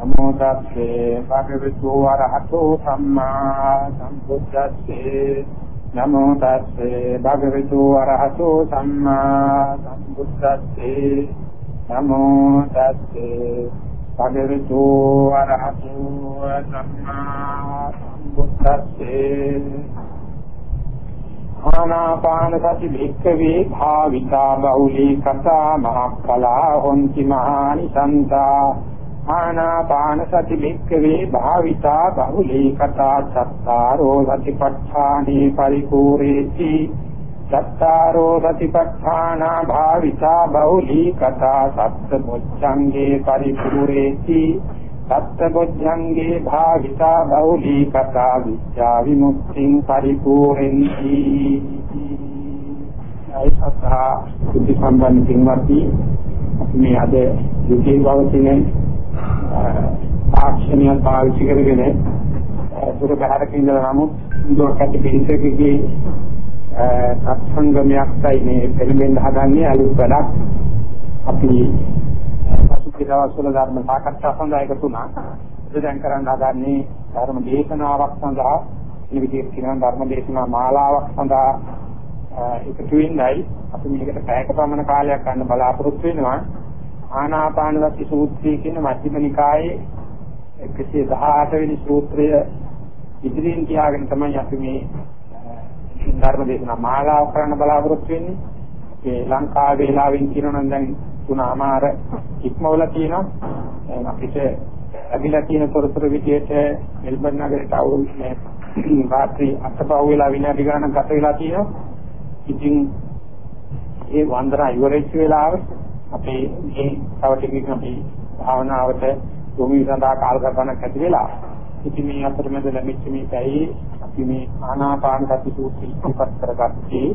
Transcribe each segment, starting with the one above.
නමෝ තස්සේ භගවතු වරහතෝ සම්මා සම්බුද්දස්සේ. නමෝ තස්සේ භගවතු වරහතෝ සම්මා සම්බුද්දස්සේ. නමෝ තස්සේ භගවතු වරහතෝ සම්මා සම්බුද්දස්සේ. ආනාපාන සති භික්ඛවේ භාවිතා බහුලී කතා මහක්කලා හොන්ති මහානි සන්තා ආනාපාන සති භික්ඛවේ භාවිතා බහුලී කතා චත්තාරෝ සතිපට්ඨානේ පරිපූර්ණේති. චත්තාරෝ සතිපට්ඨානා භාවිතා බහුලී කතා සත්ත මොච්ඡංගේ පරිපූර්ණේති. සත්බොධ්‍යංගේ භාවිතා බෞලී කතා විචා විමුක්තිං පරිපූර්ණති. අයිසත්තා කුද්ධ සම්බන්ධ පින්වත්නි මේ අද යුගයේ පවතින තාක්ෂණය පාවිච්චි කරගෙන දුර බැහැරක ඉඳලා නමුත් දුරකට පිළිසකගේ සත්සංගමයක්යි මේ පෙළඹෙන්න හදන්නේ අලුත් වැඩක් අපි පසුගිය දවස්වල ධර්ම සාකච්ඡා සඳහා එකතු වුණා. ඒ දැන් කරන්න හදන්නේ ධර්ම දේශනාවක් සඳහා මේ විදිහට කියන ධර්ම දේශනා මාලාවක් සඳහා එකතු වෙන්නයි අපි මේකට පැයක පමණ කාලයක් ගන්න බලාපොරොත්තු වෙනවා. ආනාපාන සති සූත්‍රය කියන මධ්‍යම නිකායේ 118 වෙනි සූත්‍රය ඉදිරියෙන් තියාගෙන තමයි අපි මේ ධර්ම දේශනා මාලාව කරන්න බලාපොරොත්තු වෙන්නේ. ඒ ලංකාවේ වේලාවෙන් කියනනම් දැන් තුනමාර ඉක්මවල තියෙනවා අපිට ලැබිලා තියෙන තොරතුරු විදියට මෙල්බන් නගරයට අවුල් මේ රාත්‍රී අටපහුව වෙලා විනාඩි ගණන් ගත වෙලා තියෙනවා ඉතින් ඒ වන්දනා ඉවරෙච්ච වෙලාවේ අපේ මේ තව ටිකකින් අපි භාවනාවට යොමු සඳහා කාලසටහනක් ඇති වෙලා ඉතින් මේ අතරමැද ලැබිච්ච මේ පැයේ අපි මේ ආනාපාන සති සූත්‍රය ඉස්පත් කරගත්තේ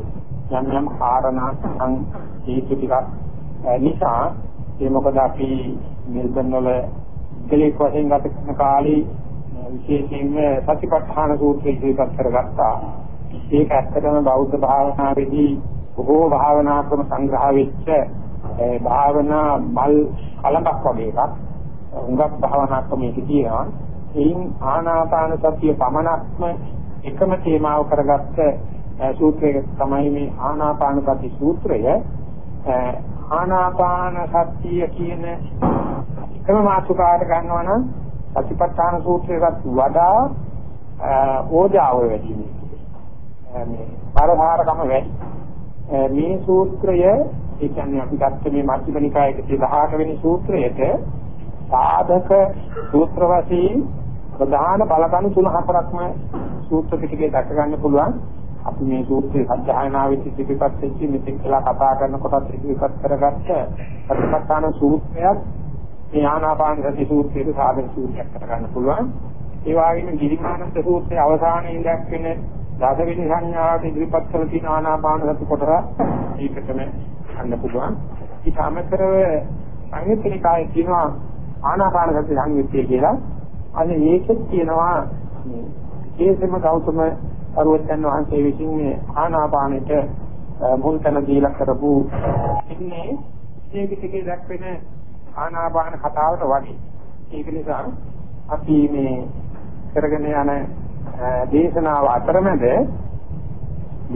යම් යම් කාරණා සං හේතු ටිකක් නිසා ඒ මොකද අපි මෙල්බන් වල ඉතලෙක් වශයෙන් ගත කරන කාලේ විශේෂයෙන්ම සතිපට්ඨාන සූත්‍රය ඉදිරිපත් කරගත්තා. ඒක ඇත්තටම බෞද්ධ භාවනාවේදී බොහෝ භාවනා ක්‍රම සංග්‍රහ වෙච්ච භාවනා මල් කලඹක් වගේ එකක්. හුඟක් භාවනා ක්‍රමයක තියෙනවා. එයින් ආනාපාන සතිය පමණක්ම එකම තේමාව කරගත්ත සූත්‍රයක තමයි මේ ආනාපාන සති සූත්‍රය. ආනාපාන සතිය කියන එකම මාතෘකාවට ගන්නවා නම් සතිපට්ඨාන සූත්‍රයකට වඩා ඕජාව වැඩි මේ පරහාරකම වැඩි මේ සූත්‍රය ඒ කියන්නේ අපි ගත්ත මේ මධ්‍යම නිකායේ 18 වෙනි සූත්‍රයේට සාධක සූත්‍ර වශයෙන් ප්‍රධාන බලකණු තුන හතරක්ම සූත්‍ර පිටකේ දක්ව ගන්න පුළුවන් අපි මේ සූත්‍රයේ සත්‍යයනාවෙත් ඉතිපත් වෙච්ච මෙතෙක් කියලා කතා කරනකොටත් ඉතිපත් කරගත්ත ප්‍රතිපත්තාන සූත්‍රයක් මේ ආනාපාන සති සූත්‍රයේ සාධක සූත්‍රයක් කරගන්න පුළුවන්. ඒ වගේම ගිරිමානන්ද සූත්‍රයේ අවසානයේ දක්වන දසවෙනි සංඥාවට ඉදිරිපත් කළ තියෙන ආනාපාන සති කොටස ඒකටම ගන්න පුළුවන්. ඊට අමතරව සංයුත්නිකායේ තියෙනවා ආනාපාන සති සංයුත්තේ කියලා. අද ඒකෙත් තියෙනවා ඒසම ගෞතම අරුවචන් වහන්සේ විසින් මේ ආනාපානෙට මුල් තැන දීලා කරපු ඉන්නේ ඒක ටිකේ දක්වන ආනාපාන කතාවට වගේ. ඒක නිසා අපි මේ කරගෙන යන දේශනාව අතරමැද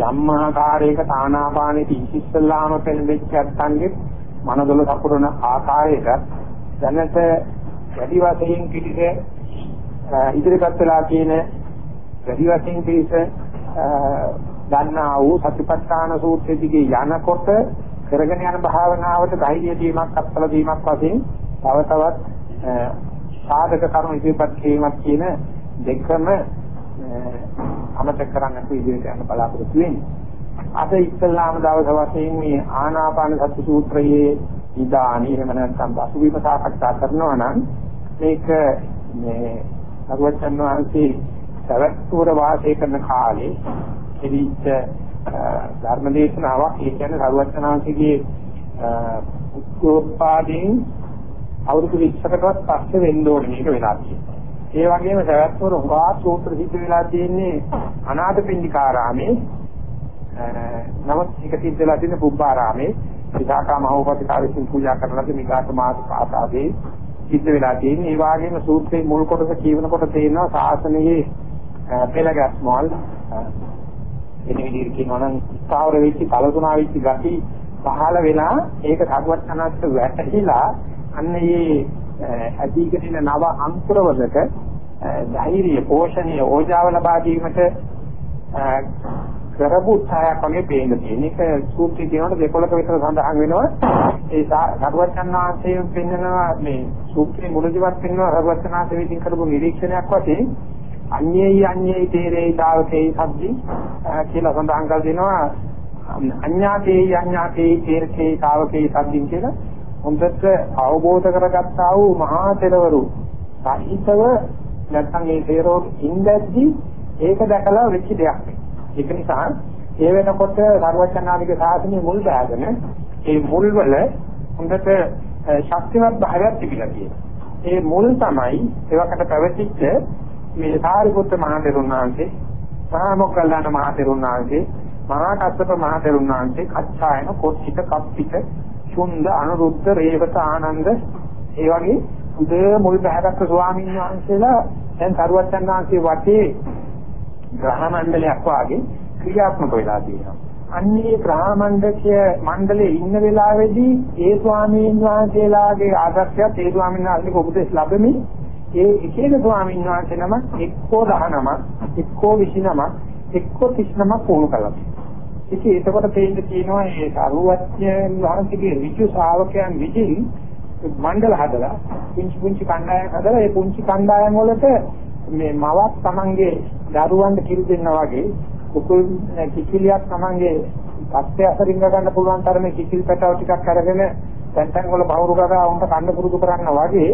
යම් ආකාරයක ආනාපානෙට ඉස්සෙල්ලාම පෙළඹෙච්ච නැත්නම් මනදොල සපුරන ආකාරයක දැනට වැඩි වශයෙන් පිටිස ඉදිරිපත් වෙලා තියෙන වැඩි වශයෙන් පිළිස ගන්නා වූ සතිපට්ඨාන සූත්‍රය දිගේ යනකොට කරගෙන යන භාවනාවට ධෛර්ය දීමක් අත්පල දීමක් වශයෙන් තව තවත් සාධක කරුණු ඉදිරිපත් කිරීමක් කියන දෙකම අමතක කරන්න නැතුව ඉදිරියට යන්න බලාපොරොත්තු වෙන්නේ. අද ඉස්ලාම දවස වශයෙන් මේ ආනාපාන සති සූත්‍රයේ ඉදානි එහෙම නැත්නම් අසුභීම සාකච්ඡා කරනවා නම් මේක මේ සර්වචන් වහන්සේ සවැත්තුර වාසය කරන කාලේ ඉදිච්ච ධර්ම දේශනාවක් ඒ කියන්නේ සර්වචනාංශිකේ උත්කෝපාදීන් අවුරුදු 20කටවත් පස්සේ වෙන්න ඕනේ මේක වෙලා තියෙනවා. ඒ වගේම සවැත්තුර උගා සූත්‍ර සිද්ධ වෙලා තියෙන්නේ අනාථපිණ්ඩිකාරාමේ නමුත් ඒක සිද්ධ වෙලා තියෙන පුබ්බාරාමේ විදාකා මහෝපතිකාරකින් පූජා කරන ලද මිගාත මාස පාසාවේ සිද්ධ වෙලා තියෙන්නේ. ඒ වගේම සූත්‍රයේ මුල් කොටස කියවනකොට තේරෙනවා ශාසනයේ පෙළගස්මල් එන විදිහට කියනවා නම් ස්ථාවර වෙච්ච කලතුණා වෙච්ච ගති පහළ වෙලා ඒක සාගවත්තනස්ස වැටහිලා අන්න මේ ඇදීගෙන ඉන්න නව අංකුරවලට ධෛර්ය පෝෂණය ඕජාව ලබා දීමට කරපු උත්සාහයක් වගේ පේන්න තියෙන. ඒක සූත්‍රය කියනකොට දෙකොලක විතර සඳහන් වෙනවා. ඒ සරුවචනාංශයෙන් පෙන්නනවා මේ සූත්‍රයේ මුලදිවත් පෙන්නනවා සරුවචනාංශ විසින් කරපු නිරීක්ෂණයක් වශයෙන් අඤ්ඤේයි අඤ්ඤේයි තේරේ තාවතේ සබ්දි කියලා සඳහන් කර දෙනවා. අඤ්ඤාතේයි අඤ්ඤාතේයි තේරේ තාවකේ සබ්දින් කියලා හොඳට අවබෝධ කරගත්තා වූ මහා තෙරවරු සාහිත්‍යව නැත්නම් ඒ තේරෝ ඉඳද්දි ඒක දැකලා වෙච්ච දෙයක්. ඒක නිසා ඒ වෙනකොට සර්වචනාලික සාසනයේ මුල් බෑගෙන ඒ මුල් වල හොඳට ශක්තිමත් භාවයක් තිබිලා තියෙනවා. ඒ මුල් තමයි ඒවකට පැවතිච්ච මේ සාරිපුත්‍ර මහ තෙරුන් වහන්සේ, මහා මොග්ගල්ලාන මහ තෙරුන් වහන්සේ, මහා කස්සප මහ තෙරුන් වහන්සේ, කච්චායන, කොච්චිත, කප්පිත, සුන්ද, අනුරුද්ධ, රේවත, ආනන්ද ඒ වගේ උද මුල් බහැගත්තු ස්වාමීන් වහන්සේලා දැන් සරුවච්චන් වහන්සේ වටේ ග්‍රහ මණ්ඩලයක් වාගේ ක්‍රියාත්මක වෙලා තියෙනවා. අන්නේ ග්‍රහ මණ්ඩලය මණ්ඩලයේ ඉන්න වෙලාවේදී ඒ ස්වාමීන් වහන්සේලාගේ ආදර්ශයත් ඒ ස්වාමීන් වහන්සේගේ උපදෙස් ලැබෙමින් ඒ එක එක ස්වාමීන් වහන්සේ නම එක්කෝ 19ක් එක්කෝ 29ක් එක්කෝ 39ක් පුහුණු කළා. ඉතින් ඒකකොට තේින්න තියෙනවා මේ සරුවච්චන් වහන්සේගේ ඍජු ශ්‍රාවකයන් විදිහින් මණ්ඩල හදලා පුංචි පුංචි කණ්ඩායම් හදලා ඒ පුංචි කණ්ඩායම් වලට මේ මවක් Tamange දරුවන්ට කිරි දෙන්නා වගේ කුකුල් කිකිලියක් Tamange පස්සේ අසරින් ගන්න පුළුවන් තරමේ කිකිල් පැටව ටිකක් අරගෙන තැන් තැන් වල බහුරු කරා උන්ට කන්න පුරුදු කරන්න වගේ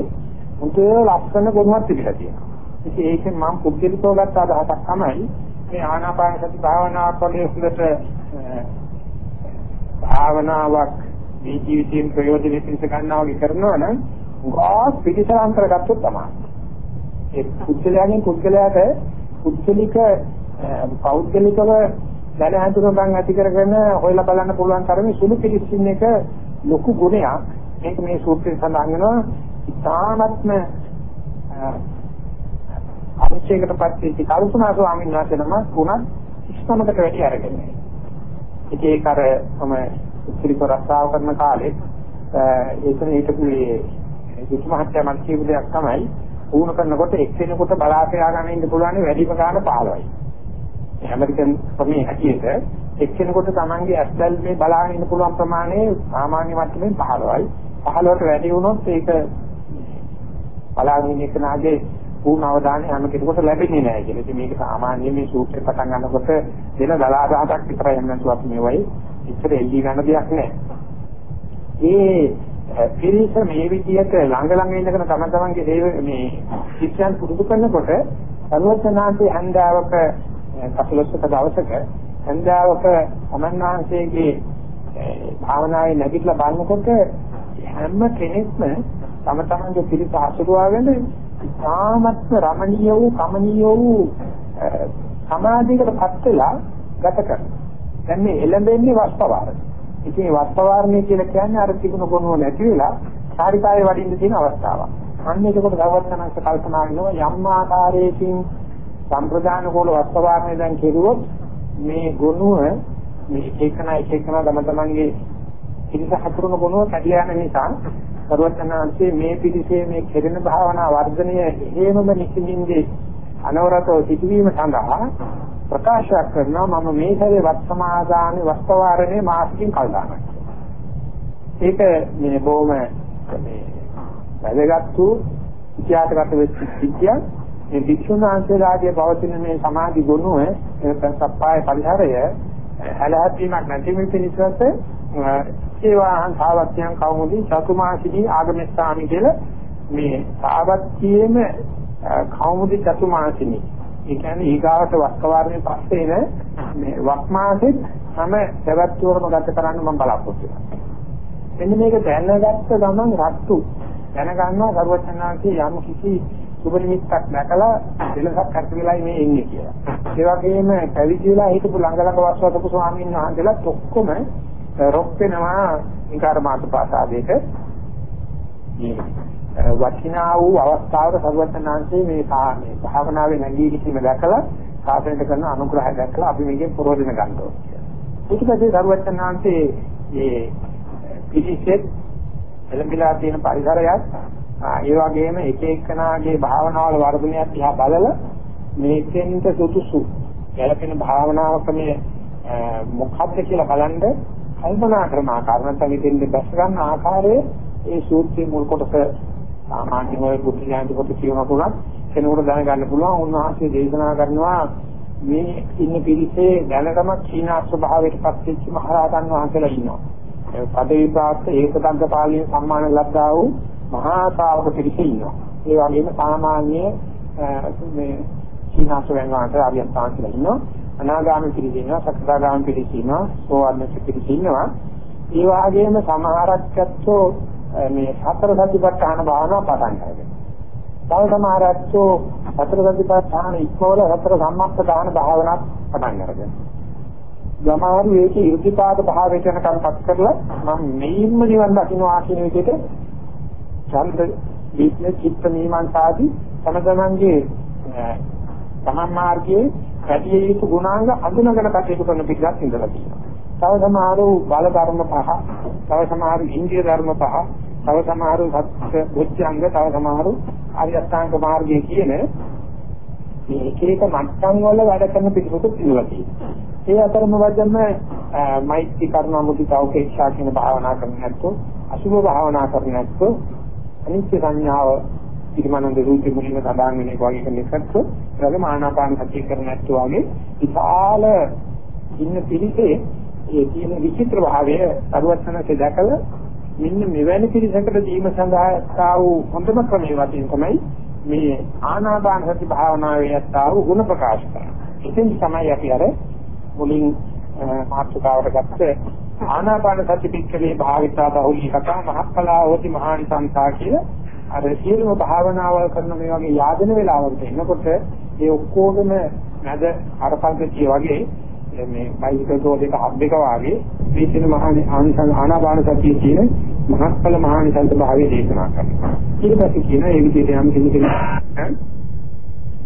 උන්ට ලස්සන ගුණයක් තිබිලා තියෙනවා. ඉතින් ඒකෙන් මම පුද්ගලිකව ගත්ත අදහසක් තමයි මේ ආනාපාන සති භාවනාවක් වගේ හොඳට භාවනාවක් මේ ජීවිතයෙන් ප්‍රයෝජනෙ පිණිස ගන්නවා වගේ කරනවා නම් ගාස් පිටිසාන්තර ගත්තොත් තමයි. ඒ පුද්ගලයාගෙන් පුද්ගලයාට පුද්ගලික පෞද්ගලිකව දැන හඳුනගන්න ඇති කරගෙන හොයලා බලන්න පුළුවන් තරමේ සුළු පිළිස්සින් එක ලොකු ගුණයක්. මේක මේ සූත්‍රයෙන් සඳහන් වෙනවා. ඉතාමත්ම අවිශේෂයකටපත් වෙච්ච කල්පනා ස්වාමීන් වහන්සේ නම ගුණ ඉස්මමකට වැඩි අරගෙන. ඉතින් ඒක අර මම ඉතිරික රස්සාව කරන කාලේ ඒතන හිටපු මේ දුතු මහත්තයා මම කියපු දෙයක් තමයි වුණ කරනකොට එක්කෙනෙකුට බලාපෑ ගන්න ඉන්න පුළුවන් වැඩිම ගන්න 15යි. ඇමරිකන් ක්‍රමයේ හැටියට එක්කෙනෙකුට Tamange ඇස්දල් මේ බලාගෙන ඉන්න පුළුවන් ප්‍රමාණය සාමාන්‍ය මට්ටමින් 15යි. 15ට වැඩි වුණොත් ඒක බලාගෙන ඉන්න කෙනාගේ පූර්ණ අවධානය හැම කෙනෙකුට ලැබෙන්නේ නැහැ කියලා. ඉතින් මේක සාමාන්‍ය මේ සූත්‍රය පටන් ගන්නකොට දෙන දලාදහසක් විතරයි එන්න නැතුව අපි මේවයි ඉතර එල්ලී ගන්න දෙයක් නැහැ. ඒ පිරිස මේ විදිහට ළඟ ළඟ ඉඳගෙන තම තමන්ගේ දේව මේ ශික්ෂයන් පුරුදු කරනකොට සර්වඥාන්සේ හන්දාවක කපලොස්සක දවසක හන්දාවක සමන්නාංශයේ භාවනාවේ නැගිටලා බලනකොට හැම කෙනෙක්ම තම තමන්ගේ පිරිස අසුරුවාගෙන තාමත් රමණීය වූ කමනීය වූ සමාධියකටපත් වෙලා ගත කරනවා. දැන් මේ එළඹෙන්නේ වස්පවාරයි. ඉතින් වස්පවාරණය කියලා කියන්නේ අර තිබුණ ගුණ නැති වෙලා සාරිකායේ වඩින්න තියෙන අවස්ථාවක්. අන්න ඒකට ගවර්තනංශ කල්පනා වෙනවා යම් ආකාරයකින් සම්ප්‍රදාන කෝල වස්පවාරණය දැන් කෙරුවොත් මේ ගුණුව මේ එකන එකන තම තමන්ගේ පිළිස හතුරුන ගුණුව කැඩලා යන නිසා සර්වඥාන්සේ මේ පිළිසේ මේ කෙරෙන භාවනා වර්ධනය හේමම නිසින්ින්දී අනවරතව සිටවීම සඳහා ප්‍රකාශ කරනවා මම මේ සැරේ වර්තමාදානේ වස්තවාරණේ මාසකින් කල් දානවා. ඒක මේ බොහොම මේ වැදගත් වූ ඉතිහාසගත වෙච්ච සිද්ධියක්. මේ වික්ෂුණාන්සේලාගේ පවතින මේ සමාධි ගුණය එතන සප්පාය පරිහරය හැලහැප්පීමක් නැති මේ පිණිසත් සේවාහං සාවත්‍යං කවුමුදී චතුමාසිදී ආගමස්ථාමි කියලා මේ සාවත්‍යයේම කවුමුදී චතුමාසිනී ඒ කියන්නේ ඊගාවට වස්කවාරණය පස්සේ න මේ වක්මාසෙත් හැම සවැත්තුවරම ගත කරන්න මම බලාපොරොත්තු වෙනවා. මෙන්න මේක දැනගත්ත ගමන් රත්තු දැනගන්නවා සර්වචනාංශයේ යම් කිසි සුබ නිමිත්තක් දැකලා දෙලසක් කර්ත වෙලා මේ ඉන්නේ කියලා. ඒ වගේම පැවිදි වෙලා හිටපු ළඟ ළඟ වස්වතපු ස්වාමීන් වහන්සේලාත් ඔක්කොම රොක් වෙනවා ඉකාර මාත පාසාදේට මේ වටිනා වූ අවස්ථාවක සර්වඥාන්සේ මේ මේ භාවනාවේ නැගී සිටීම දැකලා සාසනයට කරන අනුග්‍රහය දැකලා අපි මේකෙන් ප්‍රෝධන ගන්න ඕනේ. ඊට පස්සේ සර්වඥාන්සේ මේ පිළිසෙත් එළඹිලා තියෙන පරිසරයත් ඒ වගේම එක එක්කනාගේ භාවනාවල වර්ධනයක් දිහා බලලා මේකෙන්ට සුදුසු ගැළපෙන භාවනාවක මේ මොකක්ද කියලා බලන්න කල්පනා කරන ආකාර නැත්නම් ඉතින් දැස් ගන්න ආකාරයේ ඒ සූත්‍රයේ මුල් කොටස සාමාන්‍යයෙන් ඔය බුද්ධ ඥාන කොට කියනකොට කෙනෙකුට දැනගන්න පුළුවන් උන්වහන්සේ දේශනා කරනවා මේ ඉන්න පිරිසේ දැනටම චීනා ස්වභාවයට පත් වෙච්ච මහරහතන් වහන්සේලා ඉන්නවා. ඒ පදවි ප්‍රාප්ත ඒකදග්ග පාළිය සම්මාන ලබ්ධා වූ මහා ශ්‍රාවක පිරිස ඉන්නවා. ඒ වගේම සාමාන්‍ය මේ චීනා ස්වයං වහන්සේ ආර්යයන් වහන්සේලා ඉන්නවා. අනාගාමී පිරිස ඉන්නවා, සකදාගාමී පිරිස ඉන්නවා, සෝවාන් පිරිස ඉන්නවා. ඒ වගේම සමහරක් ඇත්තෝ මේ සතර සතිපට්ඨාන භාවනාව පටන් ගන්නවා. තව සමහරක්ෝ සතර සතිපට්ඨාන ඉක්මවල සතර සම්මප්පදාන භාවනාවක් පටන් ගන්නවා. ගමාරු ඒකේ ඉර්ධිපාද භාවයට යනකම්පත් කරලා මම මෙයින්ම නිවන් දකින්නවා කියන විදිහට ඡන්ද විද්‍ය චිත්ත මීමාංසාදී තමතමන්ගේ තමන් මාර්ගයේ පැතිය යුතු ගුණාංග අඳුනගෙන කටයුතු කරන පිටක් ඉඳලා තියෙනවා. තව සමහරු බල ධර්ම පහ, තව සමහරු ඉන්දිය ධර්ම පහ, තව සමහරු සත්‍ය බුද්ධංග, තව සමහරු ආර්ය අෂ්ටාංග මාර්ගයේ කියන මේ එක එක මට්ටම් වල වැඩ කරන පිටුකුත් ඉන්නවා තියෙනවා. ඒ අතරම වදම මෛත්‍රී කරුණා මුදිතා උපේක්ෂා කියන භාවනා කරන්නේ නැත්නම් අසුභ භාවනා කරන්නේ නැත්නම් අනිත්‍ය සංඥාව ඉරිමානන්ද රූපේ මුලින්ම සඳහන් වෙන එක වගේ කෙනෙක්ට රග මානාපාන සතිය කරන්නේ නැත්නම් වගේ විශාල ඉන්න පිළිසේ ඒ තියෙන විචිත්‍ර භාවය අරුවචනසේ දැකලා මෙන්න මෙවැනි පිළිසකට දීම සඳහා ආ වූ හොඳම ක්‍රමය වශයෙන් තමයි මේ ආනාපාන සති භාවනාවේ යත්තා වූ ගුණ ප්‍රකාශ කරන්නේ. ඉතින් තමයි අපි අර මුලින් මාතෘකාවට ගත්ත ආනාපාන සති පිටකේ භාවිතා බහුලී කතා මහත්කලා හොති මහානිසංසා කියලා අර සියලුම භාවනාවල් කරන මේ වගේ යාදෙන වෙලාවකට එනකොට ඒ ඔක්කොගම නැද අරපල්කතිය වගේ මේ බයිසිකල් රෝඩ් එක හබ් එක වාගේ මේ තියෙන මහා ආනිසං ආනාපාන සතිය කියන මහත්ඵල මහානිසංස භාවයේ දේශනා කරනවා. ඊට පස්සේ කියන ඒ විදිහට යම් කෙනෙක්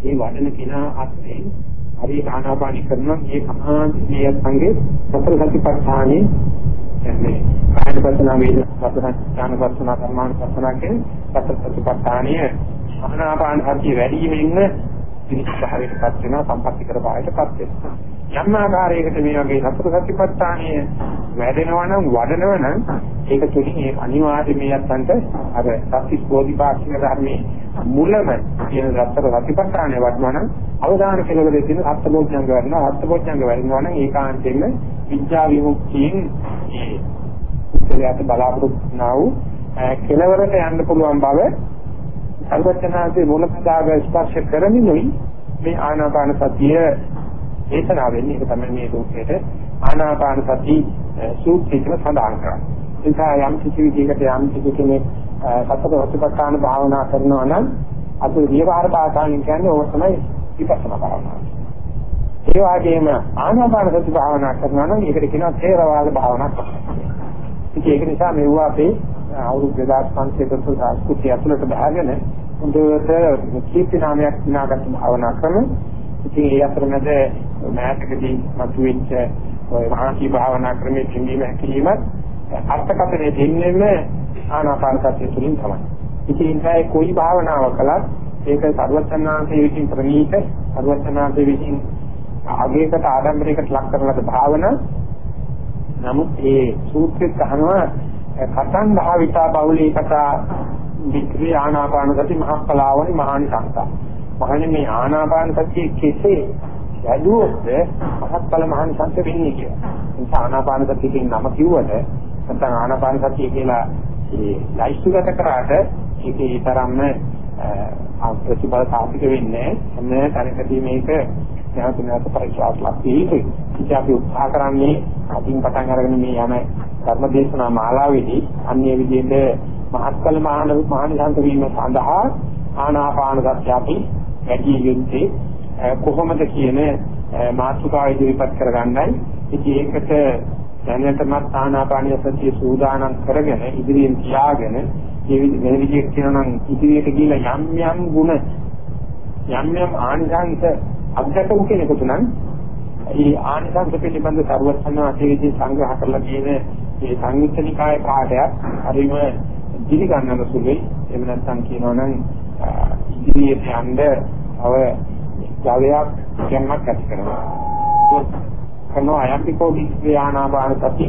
ඒ වඩන කෙනා අත්නේ හරි ආනාපානි කරනවා මේ සමාධිය සංගේ සතර සතිපට්ඨානේ කියන්නේ කායන පස්සනා වේද සතර ඥාන පස්සනා ධර්මාන පස්සනා කියන සතර සතිපට්ඨානිය ආනාපාන සතිය වැඩි වීමෙන් විනිශ්චයයටපත් වෙනවා සම්පත්‍ති කර භාවයටපත් වෙනවා. යම් ආකාරයකට මේ වගේ සතර සතිපට්ඨානය වැඩෙනවා නම් වඩනවා නම් ඒක තුලින් ඒ අනිවාර්ය මේ යත්තන්ට අර සත්‍විස් බෝධිපාක්ෂික ධර්මයේ මුලම කියන සතර සතිපට්ඨානය වඩනවා නම් අවදාන කෙලවරේ තියෙන අත්බෝධ්‍යංග වැඩනවා. අත්බෝධ්‍යංග වැඩනවා නම් ඒකාන්තයෙන්ම විඥා විමුක්තියෙන් ඒ උත්තරයට බලාපොරොත්තු වුණා වූ කෙලවරට යන්න පුළුවන් බව සර්වඥාන්සේ මූලපදාග ස්පර්ශ කරමිනුයි මේ ආනාපාන සතිය දේශනා වෙන්නේ ඒක තමයි මේ ලෝකයේ ආනාපාන සති සූත්‍රයේ සඳහන් කරන්නේ. ඒ නිසා යම් කිසි විදිහකට යම් කිසි කෙනෙක් සතර වස්තුපත්තාන භාවනා කරනවා නම් අද විවහාර භාෂාවෙන් කියන්නේ ඕක තමයි විපස්සනා භාවනාව. ඒ වගේම ආනාපාන සති භාවනා කරනවා නම් ඒකට කියනවා තේරවාද භාවනාවක්. ඉතින් ඒක නිසා මෙවුවා අපේ අවුරුදු 2500 කට සංස්කෘතිය ඇතුළට බහගෙන හොඳට කීර්ති නාමයක් දිනාගත් භාවනා ක්‍රම. ඉතින් ඒ අතරමැද මෑතකදී මතුවෙච්ච ඔය මහාසී භාවනා ක්‍රමයේ පිළිම හැකීමත් අර්ථකථනයේ දෙන්නේම ආනාපාන සතිය තුළින් තමයි. ඉතින් ඒ කොයි භාවනාව කළත් ඒක සර්වචන්නාන්තයේ විසින් ප්‍රණීත සර්වචන්නාන්තයේ විසින් ආගයකට ආඩම්බරයකට ලක් කරන ලද භාවනා නමුත් ඒ සූත්‍රෙත් අහනවා කතං භාවිතා බෞලී කතා වික්‍රී ආනාපාන සති මහප්පලාවනි මහානි සංතා. මහණෙනි මේ ආනාපාන සතිය කෙසේ යදුවොත් මහත්ඵල මහානිසංස වෙන්නේ කියලා. ඒ ආනාපාන සතියේ නම කිව්වට නැත්නම් ආනාපාන සතිය කියලා ඒ ලයිස්තුගත කරාට ඒකේ තරම්ම ප්‍රතිබල සාපික වෙන්නේ නැහැ. තැනකදී මේක නැවත නැවත පරීක්ෂාවක් ලක්වී ඉතින් අපි උත්සාහ කරන්නේ අදින් පටන් අරගෙන මේ යන ධර්මදේශනා මාලාවේදී අන්‍ය විදිහට මහත්ඵල මහානිසංස වීම සඳහා ආනාපාන සතිය අපි වැඩි යුත්තේ කොහොමද කියන මාතෘකාව ඉදිරිපත් කරගන්නයි. ඉතින් ඒකට දැනටමත් ආනාපානිය සතිය සූදානම් කරගෙන ඉදිරියෙන් තියාගෙන මේ වෙන විදිහට කියනවා නම් ඉදිරියට ගිහිල්ලා යම් යම් ಗುಣ යම් යම් ආනිසංස අධ්‍යක්ෂක කෙනෙකුට නම් ඒ ආනිසංස පිළිබඳ සර්වඥාන්සේගේ සංග්‍රහ කරලා කියන මේ සංයුත්තනිකාය පාඩයක් හරිම දිලි ගන්නන සුළුයි එහෙම නැත්නම් කියනවා නම් ඉදිරියට යන්න තව ජවයක් යන්නක් ඇති කරනවා කනෝ අයම්පිකෝ විඥානාපාන සති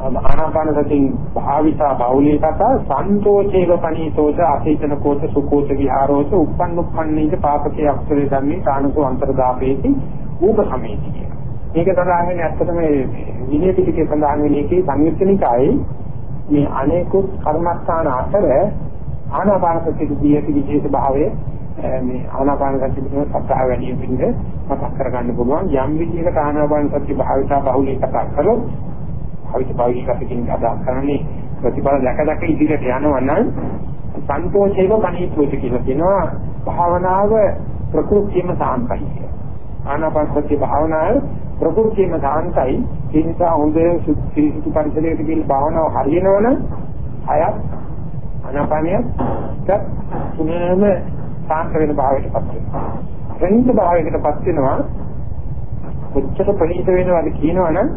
ආනාපාන සති භාවිතා බෞලීකත සන්තෝෂේව පනීතෝච අසීතන කෝච සුකෝච විහාරෝච උප්පන්නුප්පන්නීච පාපකේ අක්ෂරේ ධම්මේ කාණසෝ අන්තර්දාපේති ඌප සමේති කියන. මේක සඳහන් වෙන්නේ ඇත්තටම මේ විනය පිටකේ සඳහන් වෙන එකේ සංයුක්තනිකායේ මේ අනේකුත් කර්මස්ථාන අතර ආනාපාන සතියේදී ඇති විශේෂ භාවය මේ ආනාපාන සතිය පිළිබඳ සත්‍යාව වැඩි වෙන්නේ මතක් කරගන්න පුළුවන්. යම් විදිහකට ආනාපාන සතිය භාවිතා බහුලී කතා කරොත් භාවිත භාවිකකින් අදහස් කරන්නේ ප්‍රතිඵල දැක දැක ඉදිරියට යනවා නම් සන්තෝෂේව කණීපෝච කියලා කියනවා. භාවනාව ප්‍රകൃතියම සාන්තයි ආනාපාන සතිය භාවනාව ප්‍රകൃතියම සාන්තයි. ඒ නිසා හොඳ සුසුසු පරිසරයක ගිහින් භාවනාව හරියනවනම් අයත් ආනාපානිය තුනම සාන්ත වෙන භාවයකටපත් වෙනවා. ප්‍රණීත භාවයකටපත් වෙනවා කොච්චර ප්‍රණීත වෙනවද කියනවනම්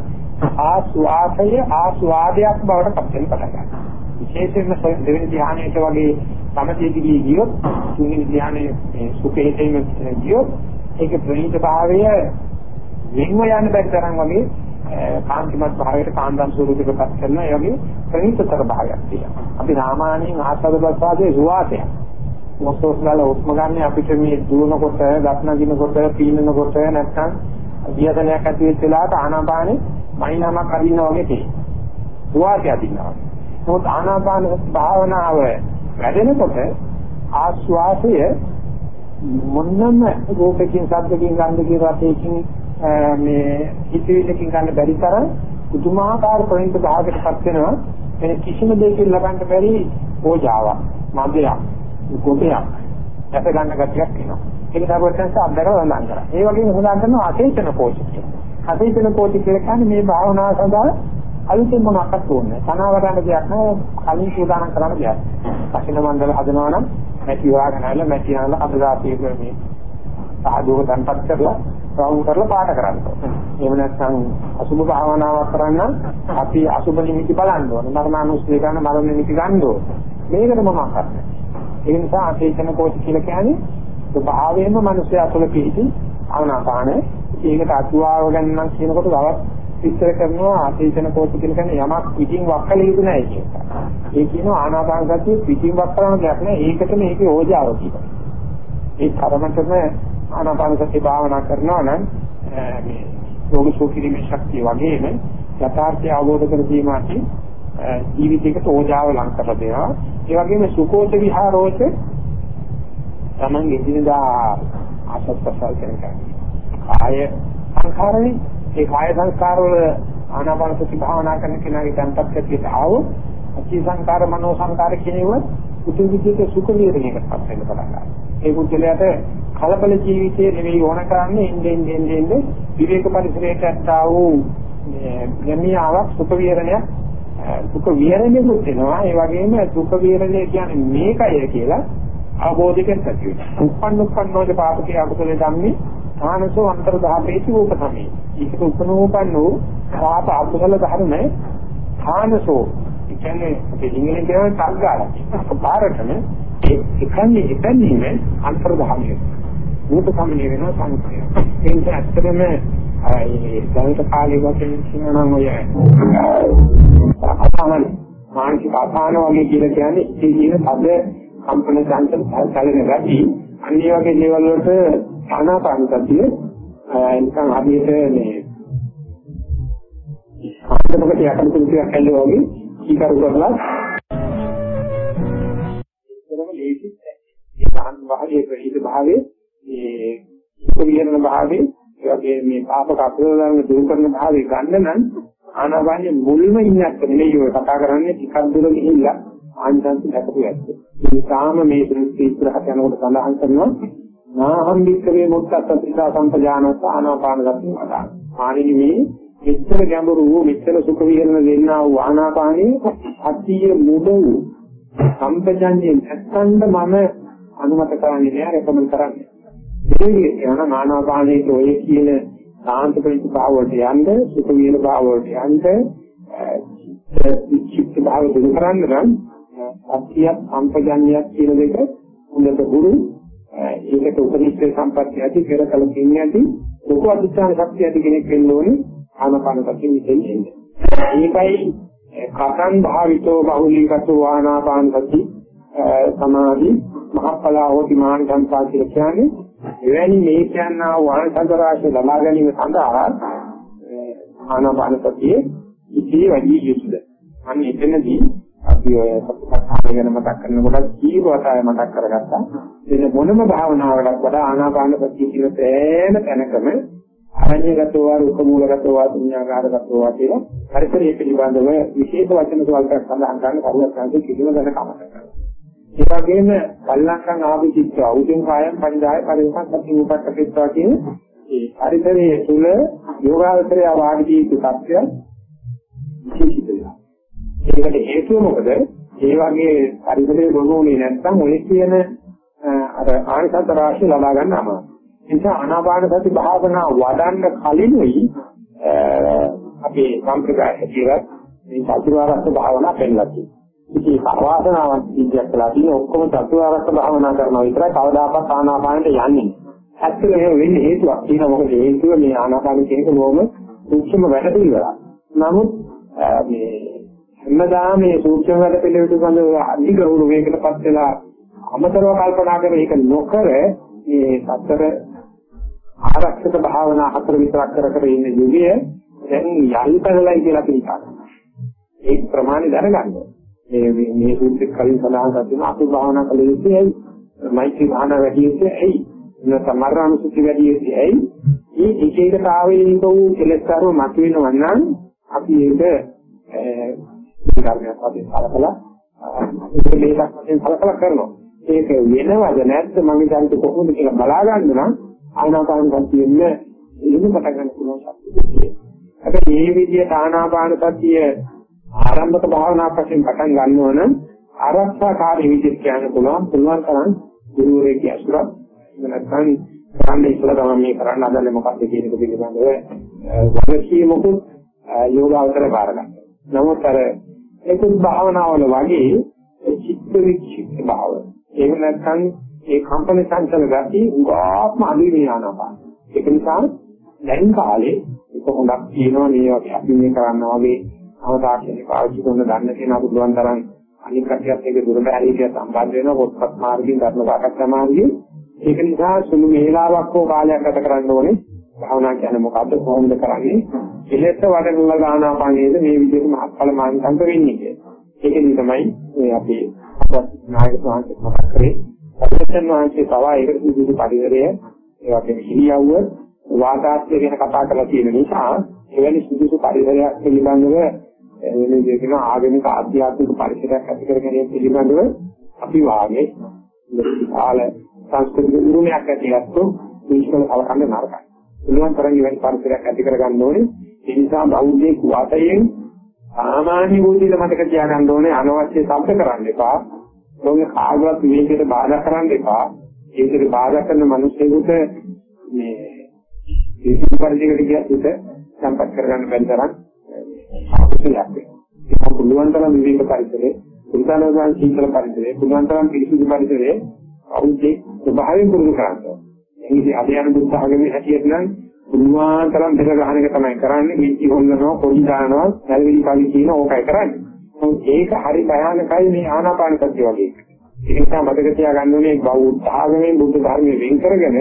ආස්වාදය ආස්වාදයක් බවට පත් වෙන පටන් ගන්නවා. විශේෂයෙන්ම දෙවෙනි ධ්‍යානයට වගේ සමථයේදී ගියොත් තුන්වෙනි ධ්‍යානයේ සුඛේතේම ගියොත් ඒක ප්‍රණීත භාවය වෙන්ව යන බැරි තරම් වගේ කාන්තිමත් භාවයට කාන්දම් ස්වරූපයකපත් කරන ඒ වගේ ප්‍රණීතතර භාවයක් තියෙනවා. අපි සාමාන්‍යයෙන් ආස්වාද ප්‍රසාදයේ සුවාසයක් මොකෝස් වල උස්ම ගන්න අපිට මේ දුවනකොට, දක්නගිනකොට, පීනනකොට නැත්නම් වියදනයක් ඇති වෙච්ච වෙලාවට ආනාපානෙ මයින්මක් අදිනවා වගේ තියෙනවා. සුවාසය අදිනවා. මොකද ආනාපාන භාවනාව වැඩෙනකොට ආස්වාසය මොන්නම රූපකින්, ශබ්දකින්, ගන්ධකින්, රසයකින් මේ හිතවිල්ලකින් ගන්න බැරි තරම් පුදුමාකාර ප්‍රණීත භාවයකටපත් වෙනවා. එන කිසිම දෙයකින් ලබන්න බැරි ඕජාවක්, මදයක්, කොටයක් දැක ගන්න ගැටියක් එනවා. ඒක තමයි අන්දරව වළං කරා. ඒ වගේම හොඳන් කරනවා අසේචන කෝචිත. අසේචන කෝචිත කියන්නේ මේ භාවනාව සඳහා අලුතෙන් මොනක්වත් ඕනේ. සනාවරණ දෙයක් නෑ කලින් සූදානම් කරන්න දෙයක්. පසින මණ්ඩල හදනවා නම් මැටි හොයාගෙන ආලා මැටි ආලා අදදාපේ මේ සාධුව තන්පත් කරලා රවුම් කරලා පාට කරන්න ඕනේ. එහෙම නැත්නම් අසුභ භාවනාවක් කරන්න අපි අසුභ නිමිති බලන්න ඕනේ. මරණානුස්සතිය ගන්න මරණ නිමිති ගන්න ඕනේ. මේකට මොනවක් කරන්නේ? ඒ නිසා අතේචන කෝච කියලා කියන්නේ ස්වභාවයෙන්ම මිනිස්යා තුළ පිහිටි ආනාපාන. ඒකට අතුවාව ගන්න කියනකොට තවත් විස්තර කරනවා අතේචන කෝච කියලා කියන්නේ යමක් පිටින් වක්කල යුතු නැහැ කියන එක. ඒ කියනවා ආනාපාන සතිය පිටින් වක්කලන දෙයක් නෑ. ඒකට මේකේ ඕජාව කියනවා. ඒ තරමටම ආනාපාන සතිය භාවනා කරනවා නම් මේ රෝග සෝකිරීමේ ශක්තිය වගේම යථාර්ථය අවබෝධ කර ගැනීමට ජීවිතයකට ඕජාව ලං කරලා දෙනවා. ඒ වගේම සුකෝච විහාරෝච තමන් එදිනදා ආසස්සල් කරනවා. කාය සංඛාරනේ ඒ කාය සංස්කාර වල ආනාපාන සති භාවනා කරන කෙනාගේ තන්පත්කතියට ආවොත් අචී සංකාර මනෝ සංකාර කියනවා උතුම් විදිහට සුඛ විහරණයකට පත් වෙන්න පටන් ගන්නවා. ඒ පුද්ගලයාට කලබල ජීවිතයේ නෙවෙයි ඕන කරන්නේ ඉන්නේ ඉන්නේ ඉන්නේ විවේක පරිසරයට ඇත්තා වූ ගමියාවක් සුඛ විහරණයක් සුඛ විහරණයකුත් වෙනවා. ඒ වගේම සුඛ විහරණය කියන්නේ මේකය කියලා අවබෝධයෙන් ඇති වෙනවා. උපන්න උපන්නෝද පාපකේ අකුසලේ ධම්මේ ආනසෝ අන්තර්ධාපේති උපසමේ. ඒක උපනෝපන්නෝ පාප අකුසල ධර්ම ආනසෝ කියන්නේ දෙලින්ගෙන කියන තග්ගාලා. පාරටම ඒ එකන්නේ එකන්නේ අන්තර්ධාමය. උපසමනේ වෙනවා සංකේය. ඒ නිසා ඇත්තටම ඒ දවස කාලේ වශයෙන් කියනවා නම් ඔය අසහන මානසික අසහන වගේ කියලා කියන්නේ ඒ කියන පද කම්පන සංකල්ප සැලෙන ගැටි අනිත් වගේ දේවල් වලට ආනාපාන සතිය නිකන් හදිහට මේ ආත්මකට යටත් කුටියක් ඇල්ලුවා වගේ කීකරු කරලා ඒකම ලේසි ඒ ගහන භාවයේ ප්‍රහිත භාවයේ මේ විහරණ භාවයේ ඒ වගේ මේ පාපක අකුසලයන් දුරු කරන භාවය ගන්න නම් ආනාපානිය මුල්ම ඉන්නත් නෙමෙයි ඔය කතා කරන්නේ ටිකක් දුර ගිහිල්ලා ආනිසංස දැකපු ඇත්ත. ඒ නිසාම මේ දෘෂ්ටි ඉස්සරහට යනකොට සඳහන් කරනවා නාහම් වික්‍රේ මුත්තත්ත්‍රිසා සම්පජානස ආනාපාන සතිය වඩා. ආනිනි මේ මෙච්චර ගැඹුරු වූ මෙච්චර සුඛ විහරණ දෙන්නා වූ ආනාපානයේ අතිය මුඩ වූ සම්පජාන්නේ නැත්තඳ මම අනුමත කරන්නේ නෑ රෙකමන්ඩ් කරන්නේ. ඒ යන ආනාපානයේ ඔය කියන සාන්ත ප්‍රේත භාව වලට යන්න සුඛ විහරණ භාව වලට යන්න චිත්ත භාව දුරු කරන්න නම් සත්‍ය සම්පජාන්‍යයක් කියන දෙක හොඳට ගුරු ඒකට උපනිෂේ සම්පත්‍ය ඇති පෙර කල කින්නේ ඇති ලොකු අධිෂ්ඨාන ශක්තිය ඇති කෙනෙක් වෙන්න ඕනේ ආනපාන සතිය විදෙන්නේ. ඒකයි කතං භාවිතෝ බහුලීකතෝ ආනාපාන සති සමාධි මහපලා හෝති මාන සංසා කියලා කියන්නේ එවැනි මේ කියනා වාන සංතරාශය ලබා ගැනීම සඳහා ආනාපාන සතියේ ඉති වැඩි යුතුද. අන්න එතනදී අපි ඔය සතිපට්ඨාන ගැන මතක් කරනකොට කීවතාවය මතක් කරගත්තා. එන මොනම භාවනාවකට වඩා ආනාපාන සතිය කියන තෑම තැනකම අරඤ්‍යගතව රුකමූලගතව ශුන්‍යාකාරගතව කියලා පරිසරයේ පිළිබඳව විශේෂ වචන සුවල්පයක් සඳහන් කරන කරුණක් සංකේ කිසිම දැන කමක් නැහැ. ඒ වගේම කල්ලංකම් ආවිචිත්ත උතුම් කායම් පරිදාය පරිවහත් සති උපට්ඨපිටවා කියන ඒ පරිසරයේ තුල යෝගාවචරය වාග්දී සත්‍ය විශේෂිත වෙනවා. ඒකට හේතුව මොකද? ඒ වගේ පරිසරයේ ගොනුනේ නැත්නම් ඔය කියන අර ආනිසත් රාශිය ලබා ගන්න අමාරුයි. නිසා ආනාපාන සති භාවනා වඩන්න කලිනුයි අපේ සම්ප්‍රදාය හැටියට මේ චතුරාර්ය භාවනා පෙන්නලා තියෙනවා. ඉතින් අවාසනාවක් විදියක් කළා තියෙන ඔක්කොම චතුරාර්ය භාවනා කරනවා විතරයි කවදාකවත් ආනාපානෙට යන්නේ. ඇත්තටම එහෙම වෙන්නේ හේතුවක් තියෙනවා. මොකද හේතුව මේ ආනාපාන කියන එක බොහොම සූක්ෂම වැඩ පිළිවෙලක්. නමුත් මේ හැමදාම මේ සූක්ෂම වැඩ පිළිවෙල අධිගෞරව වේගකටපත් වෙලා අමතරව කල්පනා කර ඒක නොකර මේ සතර ආරක්ෂක භාවනා හතර විතරක් කර කර ඉන්න යුගය දැන් යල්පදලයි කියලා පිළිගන්නවා. ඒ ප්‍රමාණය දැනගන්න. මේ මේ සූත්‍ර කලින් සඳහන් කරන අසු භාවනා කළ යුත්තේ ඇයි? මෛත්‍රී භාවනා වැඩි යුත්තේ ඇයි? එන සමරානුසුති වැඩි යුත්තේ ඇයි? මේ එක එක තාවේලික වූ කෙලෙස් කර්ම මතුවෙනවා නම් අපි ඒක ධර්මයක් වශයෙන් සලකලා ඒක මේකක් වශයෙන් සලකලා කරනවා. ඒක වෙනවද නැද්ද මම හිතන්නේ කොහොමද කියලා බලා ගන්න නම් ආනාපාන සතියෙන්න එහෙම පටන් ගන්න පුළුවන් ශක්තිය. හැබැයි මේ විදිහට ආනාපාන සතිය ආරම්භක භාවනා වශයෙන් පටන් ගන්නව නම් ආරක්ෂාකාරී විදිහට කියන්න පුළුවන් පුළුවන් තරම් ගුරුවරයෙක් ඇසුරක් නැත්නම් කරන්න ඉස්සලා තමයි මේ කරන්න හදන්නේ මොකක්ද කියන එක පිළිබඳව වගකීමකුත් යෝගාවතර බාර ගන්න. නමුත් අර ඒකුත් භාවනාවල වගේ චිත්ත වික්ෂිප්ත භාව. ඒක නැත්නම් ඒ කම්පන සංචල ගති උගාත්ම අදිනේ ආනාපාන. ඒක නිසා දැන් කාලේ ඒක හොඳක් කියනවා මේ වගේ අපි මේ කරනවා වගේ අවදාක්ෂණේ පාවිච්චි කරන ගන්න තියෙන අපුලුවන් තරම් අනිත් කටියත් ඒක දුර බැහැරිය සම්බන්ධ වෙන පොත්පත් මාර්ගයෙන් ධර්ම සාකච්ඡා මාර්ගයෙන්. ඒක නිසා සුළු වේලාවක් හෝ කාලයක් ගත කරන්න ඕනේ. භාවනා කියන්නේ මොකද්ද? කොහොමද කරන්නේ? ඉලෙත් වඩන ගානාපානයේද මේ විදිහට මහත්ඵල මානසංක වෙන්නේ කියලා. ඒකෙදි තමයි මේ අපේ නායක ස්වාමීන් මතක් කරේ? සර්වජන් වහන්සේ පවා ඒක විදුලි පරිසරය ඒ වගේම හිලියව්ව වාතාශ්‍රය ගැන කතා කරලා තියෙන නිසා එවැනි සුදුසු පරිසරයක් පිළිබඳව එන්නේ කියන ආගමික ආධ්‍යාත්මික පරිසරයක් ඇති කර ගැනීම පිළිබඳව අපි වාගේ විශාල සංස්කෘතික උරුමයක් ඇතිවත්තු විශ්වල කලකන්න නරකයි. පුළුවන් තරම් ඉවැනි පරිසරයක් ඇති කර ගන්න ඕනේ. ඒ නිසා බෞද්ධයේ කුවතයෙන් සාමාන්‍ය බුද්ධිල මතක තියාගන්න ඕනේ අනවශ්‍ය શબ્ද කරන්න එපා. ලෝකේ කාගවත් විවේකයට බාධා කරන්න එපා. ඒකට බාධා කරන මිනිස්සුන්ට මේ ඒ පරිදිකට කියත් සම්පත් කරගන්න බැරි තරම් අවශ්‍යයක් වෙනවා. ඒක පුළුවන් තරම් විවේක පරිසරේ, පුරුතනෝදාන සීතල පරිසරේ, පුළුවන් තරම් පිරිසිදු පරිසරේ අවුද්දේ ස්වභාවයෙන් පුරුදු කරනවා. එනිදී අද යන දුක් ආගමේ හැටියට නම් පුළුවන් තරම් දෙක ගහන එක තමයි කරන්නේ. මේටි හොල්ලනවා, පොඩි දානවා, නැලවිලි කවි කියන ඕකයි කරන්නේ. නමුත් ඒක හරි භයානකයි මේ ආනාපාන සතිය වගේ. ඒ නිසා මතක තියාගන්න ඕනේ බෞද්ධ ආගමෙන් බුද්ධ ධර්මයෙන් වෙන් කරගෙන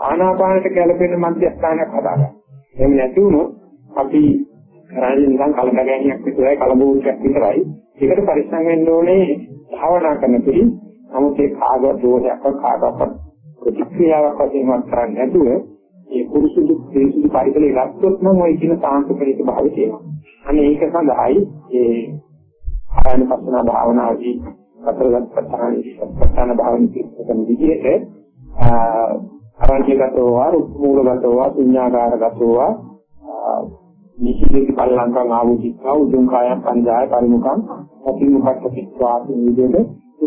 ආනාපානට ගැලපෙන මධ්‍යස්ථානයක් හදාගන්න. එහෙම නැති වුණොත් අපි කරන්නේ නිකන් කලබගෑනියක් විතරයි කලබෝච්චයක් විතරයි. ඒකට පරිස්සම් වෙන්න ඕනේ භාවනා කරන තුරු. නමුත් ඒ කාගවත් දෝෂයක්වත් කාගවත් ප්‍රතික්‍රියාවක් වශයෙන් වත් කරන්නේ නැතුව ඒ කුරුසුදු පිරිසුදු පරිසරයේ ගත්තොත් නම් ওই කියන සාන්තිපරිත භාවය තියෙනවා. අනේ ඒක සඳහායි ඒ ආයන පස්සන භාවනාවේදී අතරගත ප්‍රධාන ප්‍රධාන භාවනික කරන විදිහට අරණ්‍යගතව රුක්මූලගතව ශුඤ්ඤාකාරගතව නිසිදෙක පල්ලංකම් ආවුචිත්වා උදුම් කායම් පංජාය පරිමුඛං අතිමුඛත් පිටවාසින් විදිහට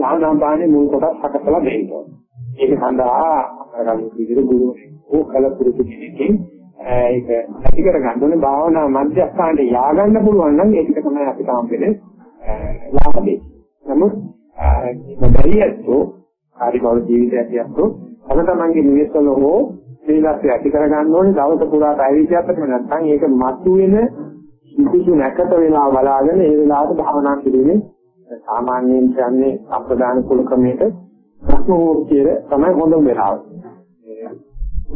ආනාපානේ මුල් කොටස් හකසලා දෙන්නවා. ඒක සඳහා අරගන්න විදිහට ගුරු ඕ කලපුරුදු කෙනෙක්ගෙන් ඒක ඇති කර ගන්න ඕනේ භාවනා මධ්‍යස්ථානයේ ය아가න්න පුළුවන් නම් ඒක තමයි අපිට හම්බෙන්නේ ලාභේ. නමුත් මොබයියෝ කාර්යබහුල ජීවිතයක් යද්දී තම තමන්ගේ නිවෙස්වල හෝ සීලස්ය ඇති කර ගන්න ඕනේ දවස පුරා පැවිදියක්ම නැත්නම් ඒක මතුවෙන කිසිදු නැකත වෙලා බලාගෙන ඒ වෙලාවට භාවනා කිරීමේ සාමාන්‍යයෙන් කියන්නේ අප්‍රදාන කුල ක්‍රමයක ප්‍රශ්නෝත්තර තමයි හොඳම වෙලාව. ඒ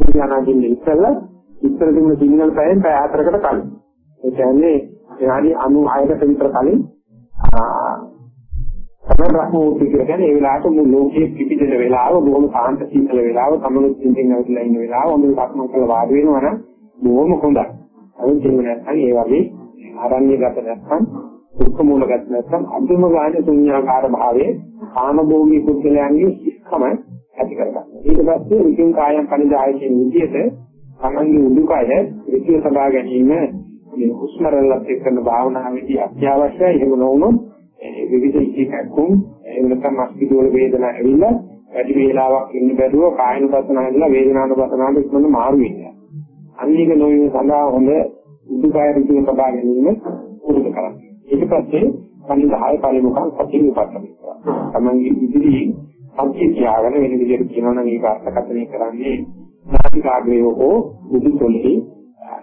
ඥානකින් ඉස්සෙල්ලා ඉස්සර තිබුණ සිග්නල් පැයෙන් පැය හතරකට කලින්. ඒ කියන්නේ විනාඩි 96කට විතර කලින් තමයි රහමෝති කියන්නේ ඒ වෙලාවට මුළු ලෝකයේ පිපිදෙන වෙලාව බොහොම සාන්ත සීතල වෙලාව තමනුත් ඉඳින් නැවතිලා ඉන්න වෙලාව ඔන්න සක්මන් කරලා වාඩි වෙනවා නම් බොහොම හොඳයි. අනිත් දේ නැත්නම් ඒ වගේ ආරණ්‍යගත නැත්නම් දුක්ඛ මූලගත නැත්නම් අඳුම ගානේ ශුන්‍යාකාර භාවයේ කාමභෝගී කුද්ධලයන්ගේ සිස්කම ඇති කරගන්නවා. ඊට පස්සේ විකින් කායම් කනිදායකෙන් විදියට තමන්ගේ උඩුකය විචිත සබා ගැනීම මේ හුස්ම රැල්ලත් එක්කන භාවනාවේදී අත්‍යවශ්‍යයි. එහෙම නොවුනොත් විවිධ ඉතිකක්කුම් එහෙම නැත්නම් මස්කිඩෝල වේදනා ඇවිල්ලා වැඩි වේලාවක් ඉන්න බැරුව කායනුපස්සනාව ඉඳලා වේදනානුපස්සනාවට ඉක්මනට මාරු වෙනවා. අනික නොවීම සඳහා හොඳ උඩුකය ඍජුව සබා ගැනීම පුරුදු කරන්න. ඊට පස්සේ පරිදහය පරිමුඛං සතිය උපත්තම කරනවා. තමන්ගේ ඉදිරි සත්‍ය ත්‍යාගන වෙන විදිහට කියනවා නම් ඒක අර්ථකථනය කරන්නේ නාටිකාග්‍රයෝ බුදු තොලේ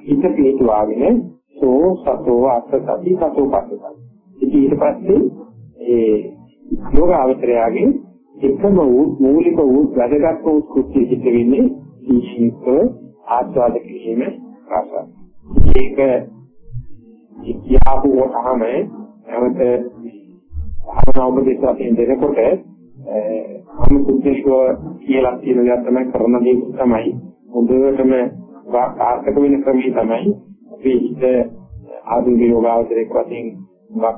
හිත පිටුවාගෙන සෝ සතෝ අත්ථ සති සතෝ පස්සති. ඉතින් ඊට පස්සේ ඒ යෝගාවචරයාගේ එකම වූ මූලික වූ වැදගත් වූ කුච්චි සිද්ධ වෙන්නේ සීශීක ආස්වාද කිරීම රස. ඒක ඉක්‍යාපු වහම නැවත භාවනා උපදේශ වශයෙන් දෙනකොට අම කුච්චික කියලා කියන දේ තමයි කරන දේ තමයි හොඳටම වාකාර්ථක වෙන ක්‍රමී තමයි අපි හිත ආධුනික යෝගාවචරයක් වශයෙන් වක්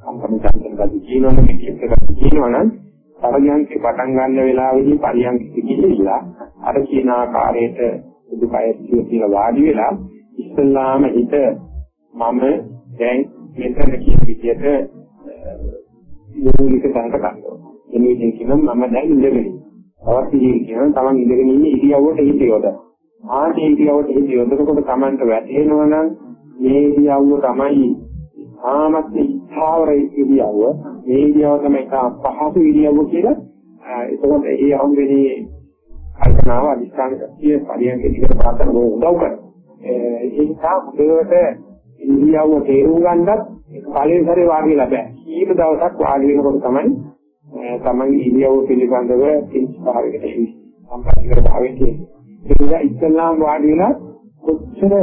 සම්පූර්ණ ගති කියනවනම් මේක ගති කියනවනම් පරියන්කේ පටන් ගන්න වෙලාවේදී පරියන්කේ කිසිලා අර කියන ආකාරයට උදුපය කියලා වාඩි වෙලා ඉස්සල්ලාම හිත මම දැන් මෙතන කියන විදිහට යෝනික තැනට ගන්නවා. එන්නේ කියනවා මම දැන් ඉඳගෙන. තවත් ඉන්නේ කියනවා තමන් ඉඳගෙන ඉන්නේ ඉරියව්වට හිත යොද. ආදී ඉරියව්වට හිත යොදනකොට තමන්ට වැටෙනවා නම් මේ ඉරියව්ව තමයි ආමත් ඉස්තාවර ඉරියව්ව මේ ඉරියව්ව තමයි පහසු ඉරියව්ව කියලා. එතකොට ඒ හම්බෙන්නේ කල්පනාව අධිෂ්ඨාන ශක්තිය පරියන්ක දිගට පාතන උදව් කරනවා. ඒ නිසා මුලවට ඉරියව්ව තේරුම් ගන්නත් පළවෙනි සැරේ වාඩි වෙලා බෑ. කීප දවසක් වාඩි වෙනකොට තමයි තමන්ගේ ඉරියව්ව පිළිබඳව කිසි භාවයකට එන්නේ සම්පූර්ණ භාවයෙන් තියෙන්නේ ඒ නිසා ඉස්ලාම් වාඩි වෙලා කොච්චර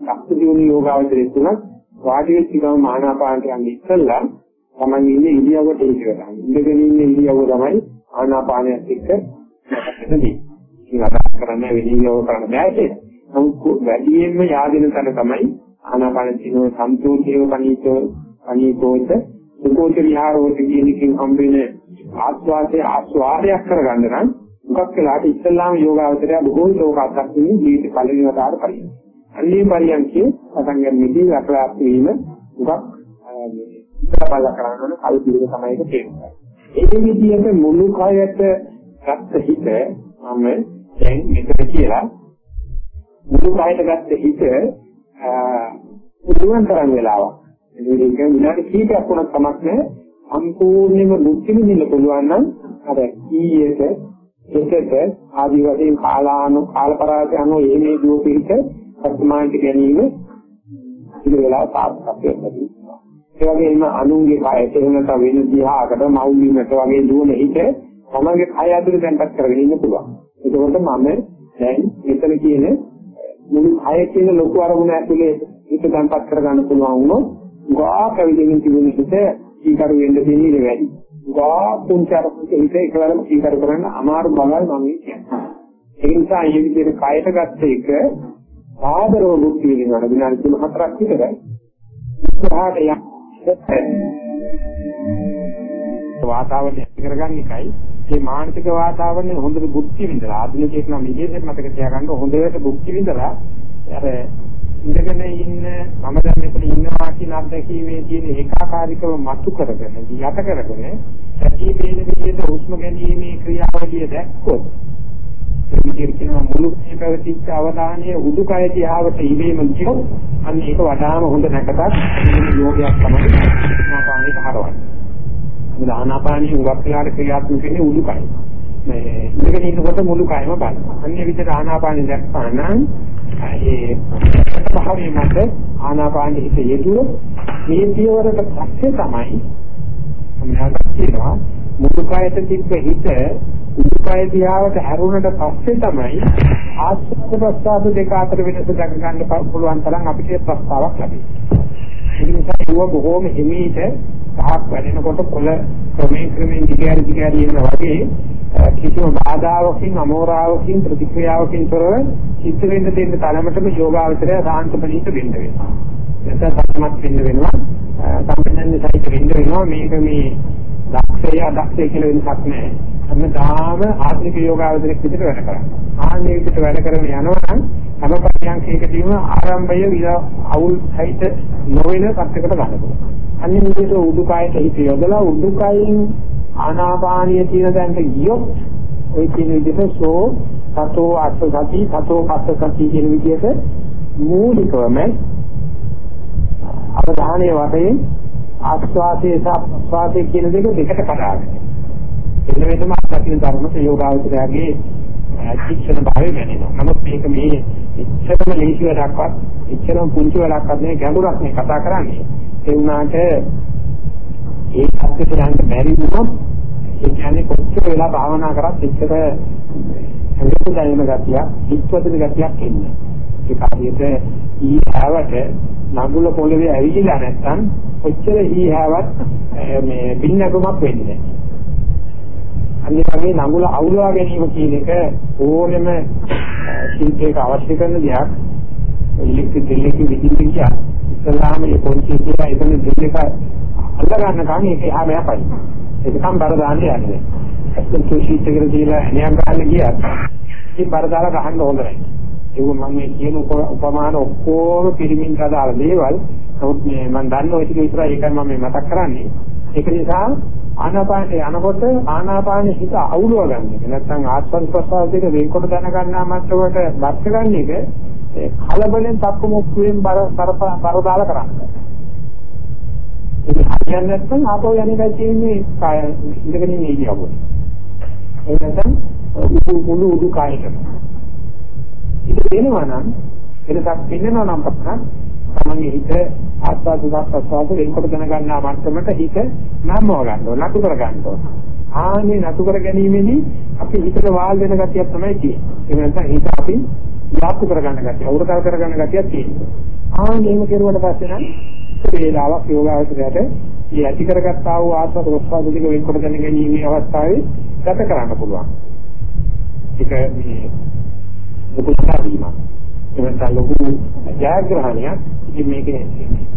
ශක්ති දියුණු යෝගාවචරයේ තුනක් වාඩි වෙච්ච ගමන් ආනාපානට යන්නේ ඉස්සෙල්ලා තමන් ඉන්නේ ඉරියව්වට ඒක ගන්න. ඉඳගෙන ඉන්න ඉරියව්ව තමයි ආනාපානයත් එක්ක නැතිදී. ඉතින් අදහස් කරන්නේ විනියෝග කරන්න බෑ ඒක. නමුත් වැඩියෙන්ම yaadෙන තැන තමයි ආනාපාන දිනෝ සම්පූර්ණේව කණීතෝ කණීතෝත සුකෝච විහාරෝත කියන එකෙන් හම්බෙන ආස්වාදයේ ආස්වාදයක් කරගන්න නම් මොකක් වෙලාට ඉස්ලාම යෝගාවචරය බොහෝ ලෝකාත්මක ජීවිත පළවෙනි වතාවට පරිදි. අන්නේ පරියන්කේ පටන් ගන්නදී අප්‍රාප්ත වීම උගක් මේ ඉස්සරබල කරනවන කල් පිළිග තමයි ඒක තේරුම් ඒ විදිහට මුළු කයට ගත්ත හිත මම දැන් මෙතන කියලා මුළු කයට ගත්ත හිත පුදුමන් තරම් වෙලාවක්. ඒක විනාඩි කීපයක් වුණත් කමක් නැහැ. සම්පූර්ණයෙන්ම මුක්ති විඳින්න පුළුවන් නම් අර ඊයේට එකට ආදි වශයෙන් කාලානු කාලපරාජය අනුව එහෙමේ දුව පිළිත වර්තමානට ගැනීම ඉතිරි වෙලා සාර්ථකත්වයක් ලැබෙනවා. ඒ වගේම අනුන්ගේ කයට එහෙම නැත්නම් වෙන දිහාකට මවුලිමට වගේ දුවන හිත තමගේ කය ඇතුලේ තැන්පත් කරගෙන ඉන්න පුළුවන්. එතකොට මම දැන් මෙතන කියන මුළු කය කියන ලොකු අරමුණ ඇතුලේ හිත තැන්පත් කරගන්න පුළුවන් වුණොත් ගා කවිදෙමින් තිබුණ හිත ඊකරු වෙන්න දෙන්නේ වැඩි. ගා පුංචි අරමුණක හිත එකවරම ඊකරු කරන්න අමාරු බවයි මම කියන්නේ. ඒ නිසා මේ විදිහට කයට ගත්ත එක ආදරව මුක්ති විඳිනවා විනාඩි 34ක් විතර ඉස්සරහට යන්න වාතාවරණය කරගන්න එකයි මේ මානසික වාතාවරණය හොඳට බුද්ධි විඳලා ආධුනිකයෙක් නම් ඉහළට මතක තියාගන්න හොඳට බුද්ධි විඳලා අර ඉඳගෙන ඉන්න මම දැන් මෙතන ඉන්නවා කියන අත්දැකීමේ තියෙන ඒකාකාරීකව මතු කරගෙන යට කරගෙන සතිය වේද විදිහට හුස්ම ගැනීමේ ක්‍රියාවලිය දැක්කොත් ඒ විදිහට කියන මුළු මේ පැවතිච්ච අවධානය උඩුකය දිහාවට ඉවීම කියොත් අන්න ඒක වඩාම හොඳ නැකතක් යෝගයක් තමයි ආනාපානෙට හරවන්නේ. ආනාපානිය උගක් වෙලාට ක්‍රියාත්මක වෙන්නේ උඩුකය. මේ ඉඳගෙන ඉන්නකොට මුළු කයම බලන්න. අන්නේ විදිහට ආනාපානෙ දැක්කා නම් ඒ භාවයේ මත ආනාපානෙ හිත යෙදුව මේ පියවරට පස්සේ තමයි මම කියනවා මුළු කයට තිබ්බ හිත මුළු කය දිහාවට හැරුණට පස්සේ තමයි ආස්වාද ප්‍රස්වාද දෙක අතර වෙනස දැක ගන්න පුළුවන් තරම් අපිට ප්‍රස්තාවක් ලැබෙන්නේ. ඒ නිසා ඒව බොහෝම හිමීට සහක් වැඩෙනකොට කොළ ක්‍රමයෙන් ක්‍රමයෙන් දිගහැරි දිගහැරි යනවා වගේ කිසිම බාධාවකින් අමෝරාවකින් ප්‍රතික්‍රියාවකින් තොරව චිත්ත වෙන්න දෙන්න තරමටම යෝගාවචරය සාන්තපණීත වෙන්න වෙනවා. නැත්නම් සම්මත් වෙන්න වෙනවා. සම්පූර්ණ සහිත වෙන්න වෙනවා. මේක මේ දක්ෂය අදක්ෂය කියලා වෙනසක් නැහැ. හැමදාම ආත්මික යෝගාවචරයක් විදිහට වැඩ කරන්නේ. ආන්නේ විදිහට වැඩ කරගෙන යනවා නම් හැම පරියන්කයකදීම ආරම්භය විල අවුල් සහිත නොවන පැත්තකට ගන්න පුළුවන්. අන්නේ විදිහට උඩුකයට හිත යොදලා උඩුකයින් ආනාපානිය තියෙන තැනට ගියොත් ওই කියන විදිහට සෝ සතෝ අස්ස සති සතෝ පස්ස සති කියන විදිහට මූලිකවම අවධානයේ වශයෙන් ආස්වාදයේ සහ ප්‍රස්වාදයේ කියන දෙක දෙකට කඩාගෙන එන්න වෙනම අත්දකින්න ධර්මත යෝගාවචරයගේ ශික්ෂණ භාවය වෙනවා. නමුත් මේක මේ ඉච්ඡරම ලේසි වැඩක්වත් ඉච්ඡරම පුංචි වැඩක්වත් නෙවෙයි ගැඹුරක් මේ කතා කරන්නේ. ඒ වුණාට ඒ අත්‍යත යන්න බැරි වුණොත් ඒ කියන්නේ කොච්චර වෙලා භාවනා කරත් එච්චර හැඟෙන්න දැනෙන ගතිය, ඉක්වදින ගතියක් එන්නේ. ඒක හරියට ඊහාවට නගුල පොළවේ ඇවිදිලා නැත්නම් කොච්චර ඊහාවත් මේ බින්නකමක් වෙන්නේ අනිත් නගුල අවුලවා ගැනීම කියන එක ඕනෙම ශිල්පයක අවශ්‍ය කරන දෙයක්. ඉලෙක්ට්‍රික් දෙල්ලක විදිහට කියා ඉස්ලාම මේ පොන්චි කියලා එතන දෙල්ලක අල්ල ගන්න කම ඒක එහා මෙහා පයි. ඒකම් බර දාන්නේ යන්නේ. ඇත්තට කුෂීත් එකට දීලා එනියක් ගන්න ගියත් ඉතින් බර දාලා ගහන්න හොඳ නැහැ. ඒක මම මේ කියන උපමාන ඔක්කොම පිරිමින් කදාලා දේවල් නමුත් මේ මම දන්න ඔය ටික විතරයි ඒකයි මම මේ මතක් කරන්නේ. ඒක නිසා ආනාපානේ යනකොට ආනාපානේ හිත අවුලව ගන්න එක. නැත්නම් ආස්වාද ප්‍රසආස දෙක වෙන්කොට දැන ගන්නා මට්ටමකට බත් ගන්න එක කලබලෙන් තක්කු මුක්කුවෙන් බර බර දාලා කරන්නේ. ඒක හරියන්නේ නැත්නම් ආපහු යන එකයි තියෙන්නේ කාය ඉඳගෙන ඉන්නේ ඉරියව්ව. ඒ නැත්නම් මුළු උඩු කායයටම. ඉත වෙනවා නම් එනසක් පින්නනවා නම් පස්සක් තමන්ගේ හිත ආස්වාද දාස්වාද වෙනකොට දැන ගන්නා මට්ටමට හිත නම්ව ගන්නවා නතු කර ගන්නවා. ආනේ නතු කර ගැනීමේදී අපි හිතට වාල් වෙන ගතියක් තමයි තියෙන්නේ. ඒ නැත්නම් හිත අපි යාප්පු කර ගන්න ගතිය, උරකල් කර ගන්න ගතියක් තියෙනවා. ආනේ එහෙම කෙරුවට පස්සේ නම් වේලාවක් යෝගාවචරයට මේ ඇති කරගත්තා වූ ආස්වාද ප්‍රසආද දෙක වෙන්කොට දැන ගැනීමේ අවස්ථාවේ ගත කරන්න පුළුවන්. ඒක මේ ලොකු සාධීමක්. එවනට ලොකු ජයග්‍රහණයක්. ඉතින් මේකේ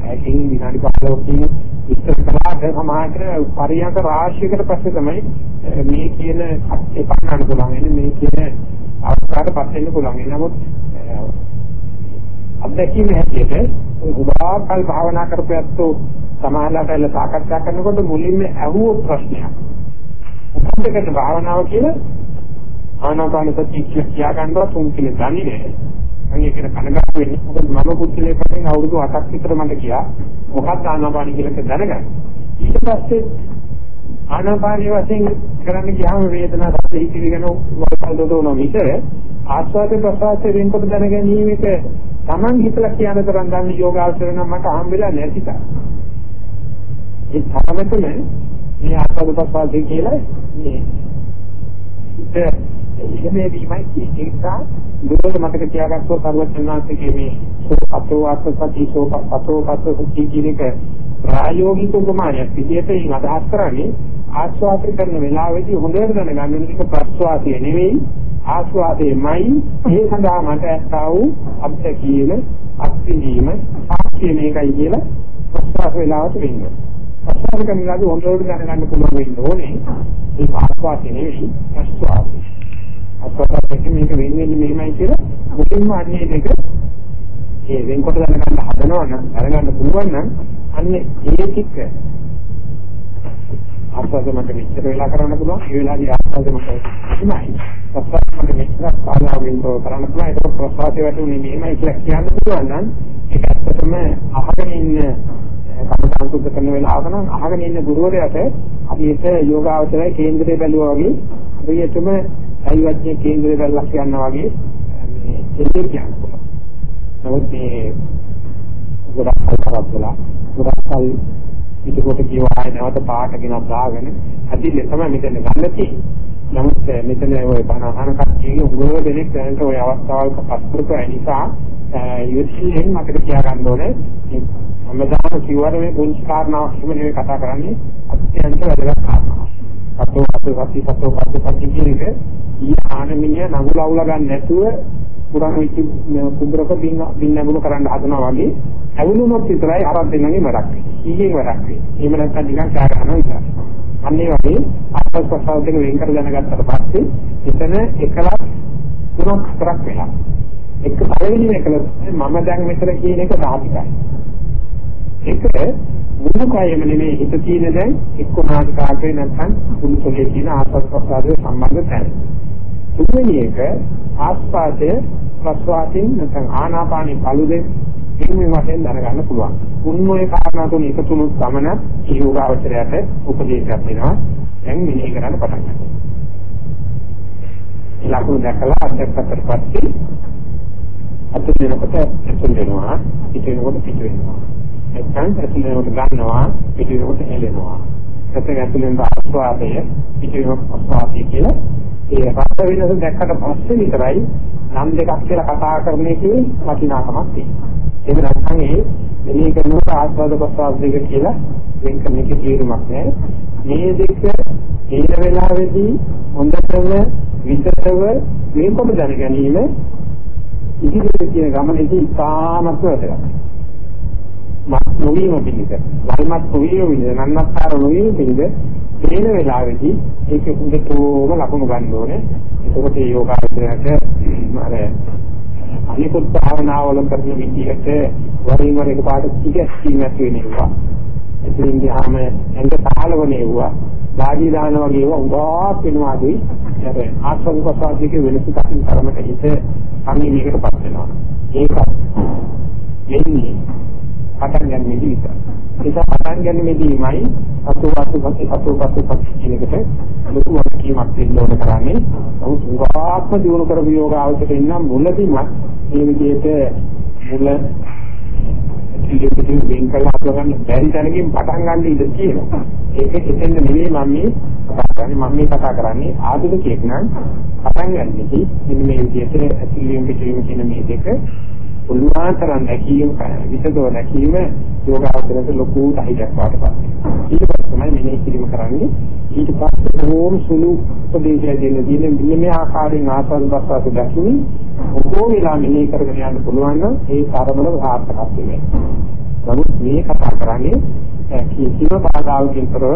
ඇකින් විනාඩි 15කින් විස්තර කළාට සමාජයට පරියන්ක රාශියකට පස්සේ තමයි මේ කියන ඒ පන්නන්න පුළුවන්. මේ කියන අවස්ථාවට පත් වෙන්න පුළුවන්. නමුත් අත්දැකීම හැටියට උදාකල් භාවනා කරපැත්තෝ සමාහලට ඇල සාකච්ඡා කරනකොට මුලින්ම ඇහුව ප්‍රශ්නයක්. මොකක්ද කරන භාවනාව කියලා ආනාපාන සතිය කියා ගන්නවා තුන් කියලා දන්නේ නැහැ. මම ඒකට කනගාටු වෙන්නේ මොකද මම පුදුලේ කලින් අවුරුදු 8ක් විතර මට ගියා. මොකක්ද ආනාපාන කියලා දැනගන්න. ඊට පස්සේ ආනාපානිය වශයෙන් කරන්න ගියාම වේදනාව සත්‍ය හිතිවි ගැන වල්පල් දොඩවන විතර ආස්වාද ප්‍රසආස වෙනකොට දැනගැනීම එක Taman හිතලා කියන තරම් ගන්න යෝගාචර නම් මට හම්බෙලා නැති තා. ඒ තරමටම මේ ආස්වාද ප්‍රසආස කියලා මේ ඉතින් වීමයි කියන්නේ දුරට මතක තියාගත්තොත් සර්වඥාන්සේගේ මේ සෝපතෝ ආසසති සෝපතෝ පස්සසති කියන එක ප්‍රායෝගික උපමානයක් විදිහට ඉන් අදහස් කරන්නේ ආස්වාද කරන වෙලාවෙදී හොඳට දැනගන්න මේක ප්‍රස්වාසය නෙවෙයි ආස්වාදයේමයි ඒ සඳහා මට ඇත්තා වූ අත්දැකීම අත්විඳීම සාක්ෂිය මේකයි කියලා ප්‍රස්වාස වේලාවට වෙන්නේ. ප්‍රස්වාස කරන වෙලාවේ හොඳට දැනගන්න පුළුවන් වෙන්න ඕනේ. ඒ ආස්වාදේ නෙවෙයි ප්‍රස්වාදේ. ආස්වාදයෙන් මේක වෙන්නේ මෙහෙමයි කියලා මුලින්ම අන්නේ දෙක ඒ වෙන්කොට දැනගන්න හදනවා නම් දැනගන්න පුළුවන් නම් අන්නේ ඒ ටික ආස්වාද මට මෙච්චර වෙලා කරන්න පුළුවන්. ඒ වෙලාවේ ආස්වාද මට එහෙමයි ප්‍රස්වාද මට මෙච්චර පාලාවෙන් කරන්න පුළුවන්. ඒක ප්‍රස්වාදයේ වැටුනේ මෙහෙමයි කියලා කියන්න පුළුවන් නම් ඒක ඇත්තටම අහගෙන ඉන්න කමඨාන් සුද්ධ කරන වෙලාවක නම් අහගෙන ඉන්න ගුරුවරයාට හරියට යෝගාවචරයේ කේන්දරය බැලුවා වගේ හරියටම අයිවත්යේ කේන්දරය බැලලා කියනවා වගේ මේ එන්නේ කියනවා. නමුත් මේ ගොඩක් කල් කරද්දලා ගොඩක් කල් පිටකොට කියවා නැවත පාට ගෙනත් දාගෙන අදිල්ල තමයි මෙතන ගන්න තියෙන්නේ. නමුත් මෙතන ওই බණ අහන කට්ටියගේ උගව දෙනෙක් දැනට ওই අවස්ථාවක පස්කරක නිසා යොසියෙන් මතක තියාගන්න ඕනේ හැමදාම කිව්වට මේ පුංචි කාරණාවක් හිම නෙවෙයි කතා කරන්නේ අත්‍යන්ත වැදගත් කාරණාවක්. සතෝ සතෝ සති සතෝ පස්ස සති කියන එක ඊහානමිනිය නඟුල අවුල ගන්න නැතුව පුරාණ වෙච්ච කුඹරක බින්න බින්න නඟුල කරන්න හදනවා වගේ ඇවුලුනොත් විතරයි අරන් දෙන්නගේ වැඩක්. ඊයෙන් වැඩක් වෙයි. එහෙම නැත්නම් නිකන් කෑ ගන්නවා විතරයි. අන්නේ වගේ ආස්වාද ප්‍රසාර දෙක වෙන් කර දැනගත්තට පස්සේ එතන එකලස් තුනක් හතරක් වෙනවා. එක පළවෙනි එකලස් මම දැන් මෙතන කියන එක සාහිකයි. ඒක මුළු කයම නෙමෙයි හිත තියෙන දැන් එක්ක නාසිකාග්‍රේ නැත්නම් මුළු සොලේ තියෙන ආස්වාද ප්‍රසාරයේ සම්බන්ධ තැන. තුන්වෙනි එක ආස්වාදයේ ප්‍රස්වාදයෙන් නැත්නම් ආනාපානි බලුදේ එන්නේ වශයෙන් දැනගන්න පුළුවන්. උන්මෝය කාරණා තුන එකතු වුණොත් සමන යෝගාවචරයට උපදේශයක් වෙනවා. දැන් මෙනෙහි කරන්න පටන් ගන්නවා. ලකුණු දැකලා අත්‍යක්ෂතර පස්සේ අතුල් වෙනකොට අතුල් වෙනවා, පිට වෙනකොට පිට වෙනවා. නැත්නම් ඇතුල් වෙනකොට ගන්නවා පිට වෙනකොට එළෙනවා. නැත්නම් ඇතුලෙන් ආස්වාදය පිට වෙනකොට ආස්වාදය කියලා ඒ රස වෙනස දැක්කට පස්සේ විතරයි නම් දෙකක් කියලා කතා කරන එකේ වටිනාකමක් තියෙනවා. ඒක නැත්නම් ඒ මෙලී කරනකොට ආස්වාද ප්‍රසආද දෙක කියලා වෙන් කරන එකේ තීරුමක් නැහැ. මේ දෙක හේන වෙලාවේදී හොඳටම විතරව මේකම දැන ගැනීම ඉදිරියට කියන ගමනේදී ඉතාමත් වැදගත්. මත් නොවීම පිළිද වල්මත් නොවීම පිළිද නන්නත්තර නොවීම පිළිද තේන වෙලාවේදී ඒක හොඳටම ලකුණු ගන්න ඕනේ. එතකොට මේ යෝගාවචරයට අර අනිකුත් භාවනාවල කරන විදිහට වරින් වර එක පාට ටිකක් වෙනවා එතනින් ගියාම ඇඟ තාලවනේවා වාඩි දාන වගේ ඒවා උගාක් වෙනවාදී අර ආස්වාද ප්‍රසාදික වෙනස කටින් තරමට හිත සංනිවේකටපත් වෙනවා. ඒක වෙන්නේ පටන් ගන්න විදිහ විතරයි. ඒක පටන් ගන්න මෙදීමයි අතු වතු පස්සේ අතු පස්සේ පස්සේ කියන එකට ලොකු වගකීමක් දෙන්න ඕන කරන්නේ. නමුත් උගාත්ම දියුණු කරපු යෝග අවශ්‍යක ඉන්නම් මුලදීම මේ විදිහට මුල ඉතින් වෙන් කළා ගන්න බැරි තැනකින් පටන් ගන්න ඉඩ තියෙනවා. ඒක එතෙන්ද නෙවෙයි මම මේ කතා කරන්නේ මම මේ කතා කරන්නේ ආධුනිකයෙක් නම් පටන් ගන්නෙදි මෙන්න මේ විදිහට ඇතුළින් පිටින් කියන මේ දෙක උන්වහන්තරන් දැකීම විසදෝ දැකීම යෝගාවචරයට ලොකු ධෛර්යයක් වාටපත්. ඊට පස්සේ තමයි මෙනෙහි කිරීම කරන්නේ. ඊට පස්සේ ඕම් සුළු උපදේශය දෙන්න දින මේ ආකාරයෙන් ආස්වාද ප්‍රසවාස දැකීම ඔකෝ වෙලා මෙනෙහි කරගෙන යන්න පුළුවන් නම් ඒ තරමල සාර්ථකත්වය වෙනවා. නමුත් මේ කතා කරන්නේ කිසිම බාධාවකින් තොරව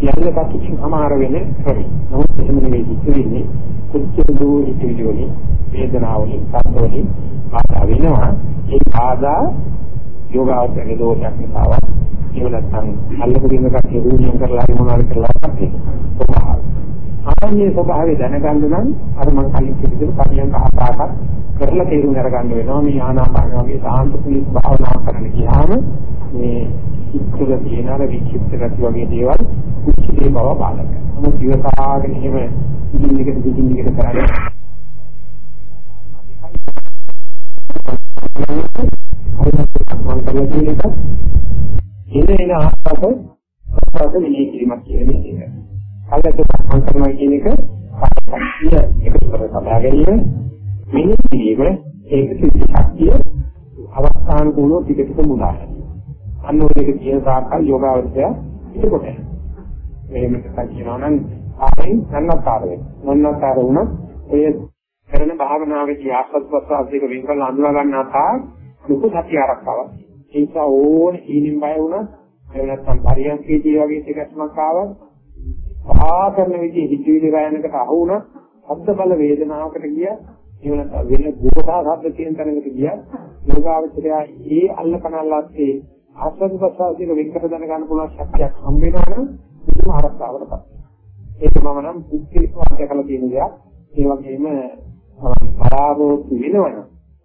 යන්න කටින් අමාර වෙන ක්‍රමයි. නමුත් එහෙම නෙවෙයි ඉතිරින්නේ කුච්ච දෝ ඉතිරිවලින් වේදනාවලින් සද්දවලින් බාධා වෙනවා. ඒ බාධා යෝගාවචරයේ දෝෂයක් නිසාවත් එහෙම නැත්නම් අල්ලපු දිනකට රූපියම් කරලා හරි මොනවාරි කරලා තමයි ස්වභාවය. ආන්නේ ස්වභාවය දැනගන්න නම් අර මං කලින් කිව්ව පරියන්ක ආකාරයක් කරලා තේරුම් අරගන්න වෙනවා මේ ආනාපාන වගේ සාන්ත කුලිස් භාවනා කරන්න ගියාම මේ ඉස්සර තියෙන අර විචිත්ත ගති වගේ දේවල් කුච්චේ බව බාධා කරනවා. නමුත් ඉවසාගෙන එහෙම ඉදින් එකට දිගින් එකට කරන්නේ මම කරලා තියෙන එක එන එන ආකාරක ප්‍රසාද විනී කිරීමක් කියන එක. කල්ලාට මම කරනවා කියන එක සාක්ෂිය එකතු කර සබා ගැනීම මෙන්න කිරීම ඒක සිද්ධ ශක්තිය අවස්ථාන කුලෝ ටික ටික මුදා අන්න ඔය දෙක කියන සාකල් යෝගාවචය ඉතකොට මෙහෙම කියනවා නම් ආයෙන් නන්නතර වෙනවා නන්නතර වුණා ඔය කරන භාවනාවේදී ආස්වාද ප්‍රසආස දෙක වෙන් කරලා අඳුනා ගන්නා තා ලොකු සත්‍ය ආරක්ෂාවක්. ඒ නිසා ඕන හීනින් බය වුණා එහෙම නැත්නම් පරියන්කේදී වගේ එකක්මක් ආවා. ආකරන විදිහේ හිතවිලි රයනකට අහු වුණා ශබ්ද බල වේදනාවකට ගියා. එහෙම නැත්නම් වෙන ගෝසා ශබ්ද කියන තැනකට ගියා. යෝගාවචරය ඒ අල්ලකනල්ලාත්තේ ආස්වාද ප්‍රසාදික වෙන්කර දැන ගන්න පුළුවන් ශක්තියක් හම්බ වෙනවා නම් මුතුම ආරක්ෂාවකට පත් ඒක මම නම් පුද්ගලිකව අත්දකලා තියෙන දෙයක්. ඒ වගේම පරාවෝත් වෙනවනම්